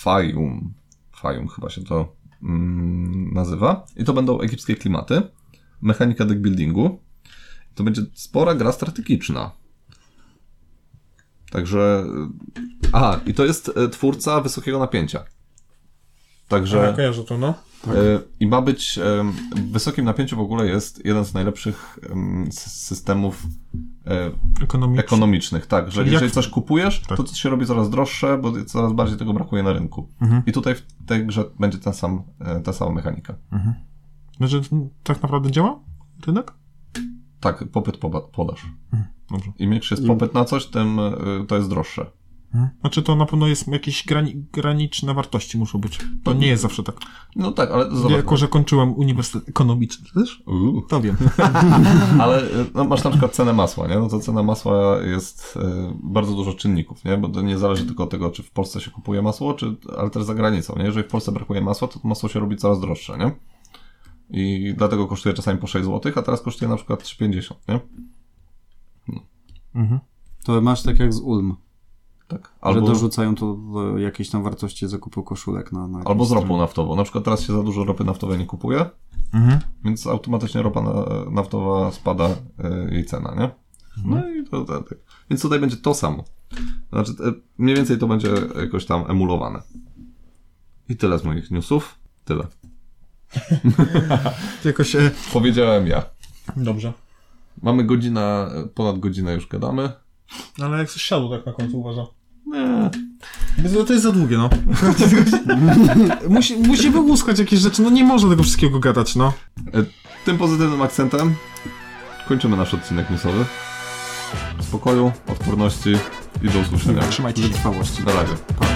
Fayum. Fayum chyba się to mm, nazywa. I to będą egipskie klimaty. Mechanika deck buildingu. To będzie spora gra strategiczna. Także... e, Aha, i to jest e, twórca wysokiego napięcia. Także... A, kojarzę to, no. E, I ma być, w wysokim napięciu w ogóle jest jeden z najlepszych systemów e, ekonomicznych, tak, że Czyli jeżeli jak- coś kupujesz, Tak. to to się robi coraz droższe, bo coraz bardziej tego brakuje na rynku. Mhm. I tutaj w tej grze będzie ten sam, e, ta sama mechanika. Znaczy, tak naprawdę działa rynek? Tak, popyt, poba- podaż. Dobrze. Im większy jest popyt na coś, tym e, to jest droższe. Znaczy to na pewno jest jakieś grani graniczne wartości muszą być. To nie jest zawsze tak. No tak, ale zobacz. Jako, że kończyłem uniwersytet ekonomiczny też? To wiem. Ale no, masz na przykład cenę masła, nie? No to cena masła jest y, bardzo dużo czynników, nie? Bo to nie zależy tylko od tego, czy w Polsce się kupuje masło, czy, ale też za granicą, nie? Jeżeli w Polsce brakuje masła, to, to masło się robi coraz droższe, nie? I dlatego kosztuje czasami po 6 zł, a teraz kosztuje na przykład 3,50, nie? Mhm. To masz tak jak z Ulm, Tak. że Albo, dorzucają to do jakiejś tam wartości zakupu koszulek na, na albo z ropą naftową. Na przykład teraz się za dużo ropy naftowej nie kupuje, Mhm. więc automatycznie ropa na- naftowa spada y, jej cena, nie? No i to, to, to. Więc tutaj będzie to samo. Znaczy, e, mniej więcej to będzie jakoś tam emulowane. I tyle z moich newsów. Tyle. Jakoś... E... Powiedziałem ja. Dobrze. Mamy godzinę, ponad godzinę już gadamy. Ale jak coś siadło tak na końcu uważa. Nie. Bo To jest za długie, no. Musi, musimy łuskać jakieś rzeczy, no nie można tego wszystkiego gadać, no. E, Tym pozytywnym akcentem kończymy nasz odcinek newsowy. Spokoju, odporności i do usłyszenia. Trzymajcie się. trwałości. Na razie. Pa.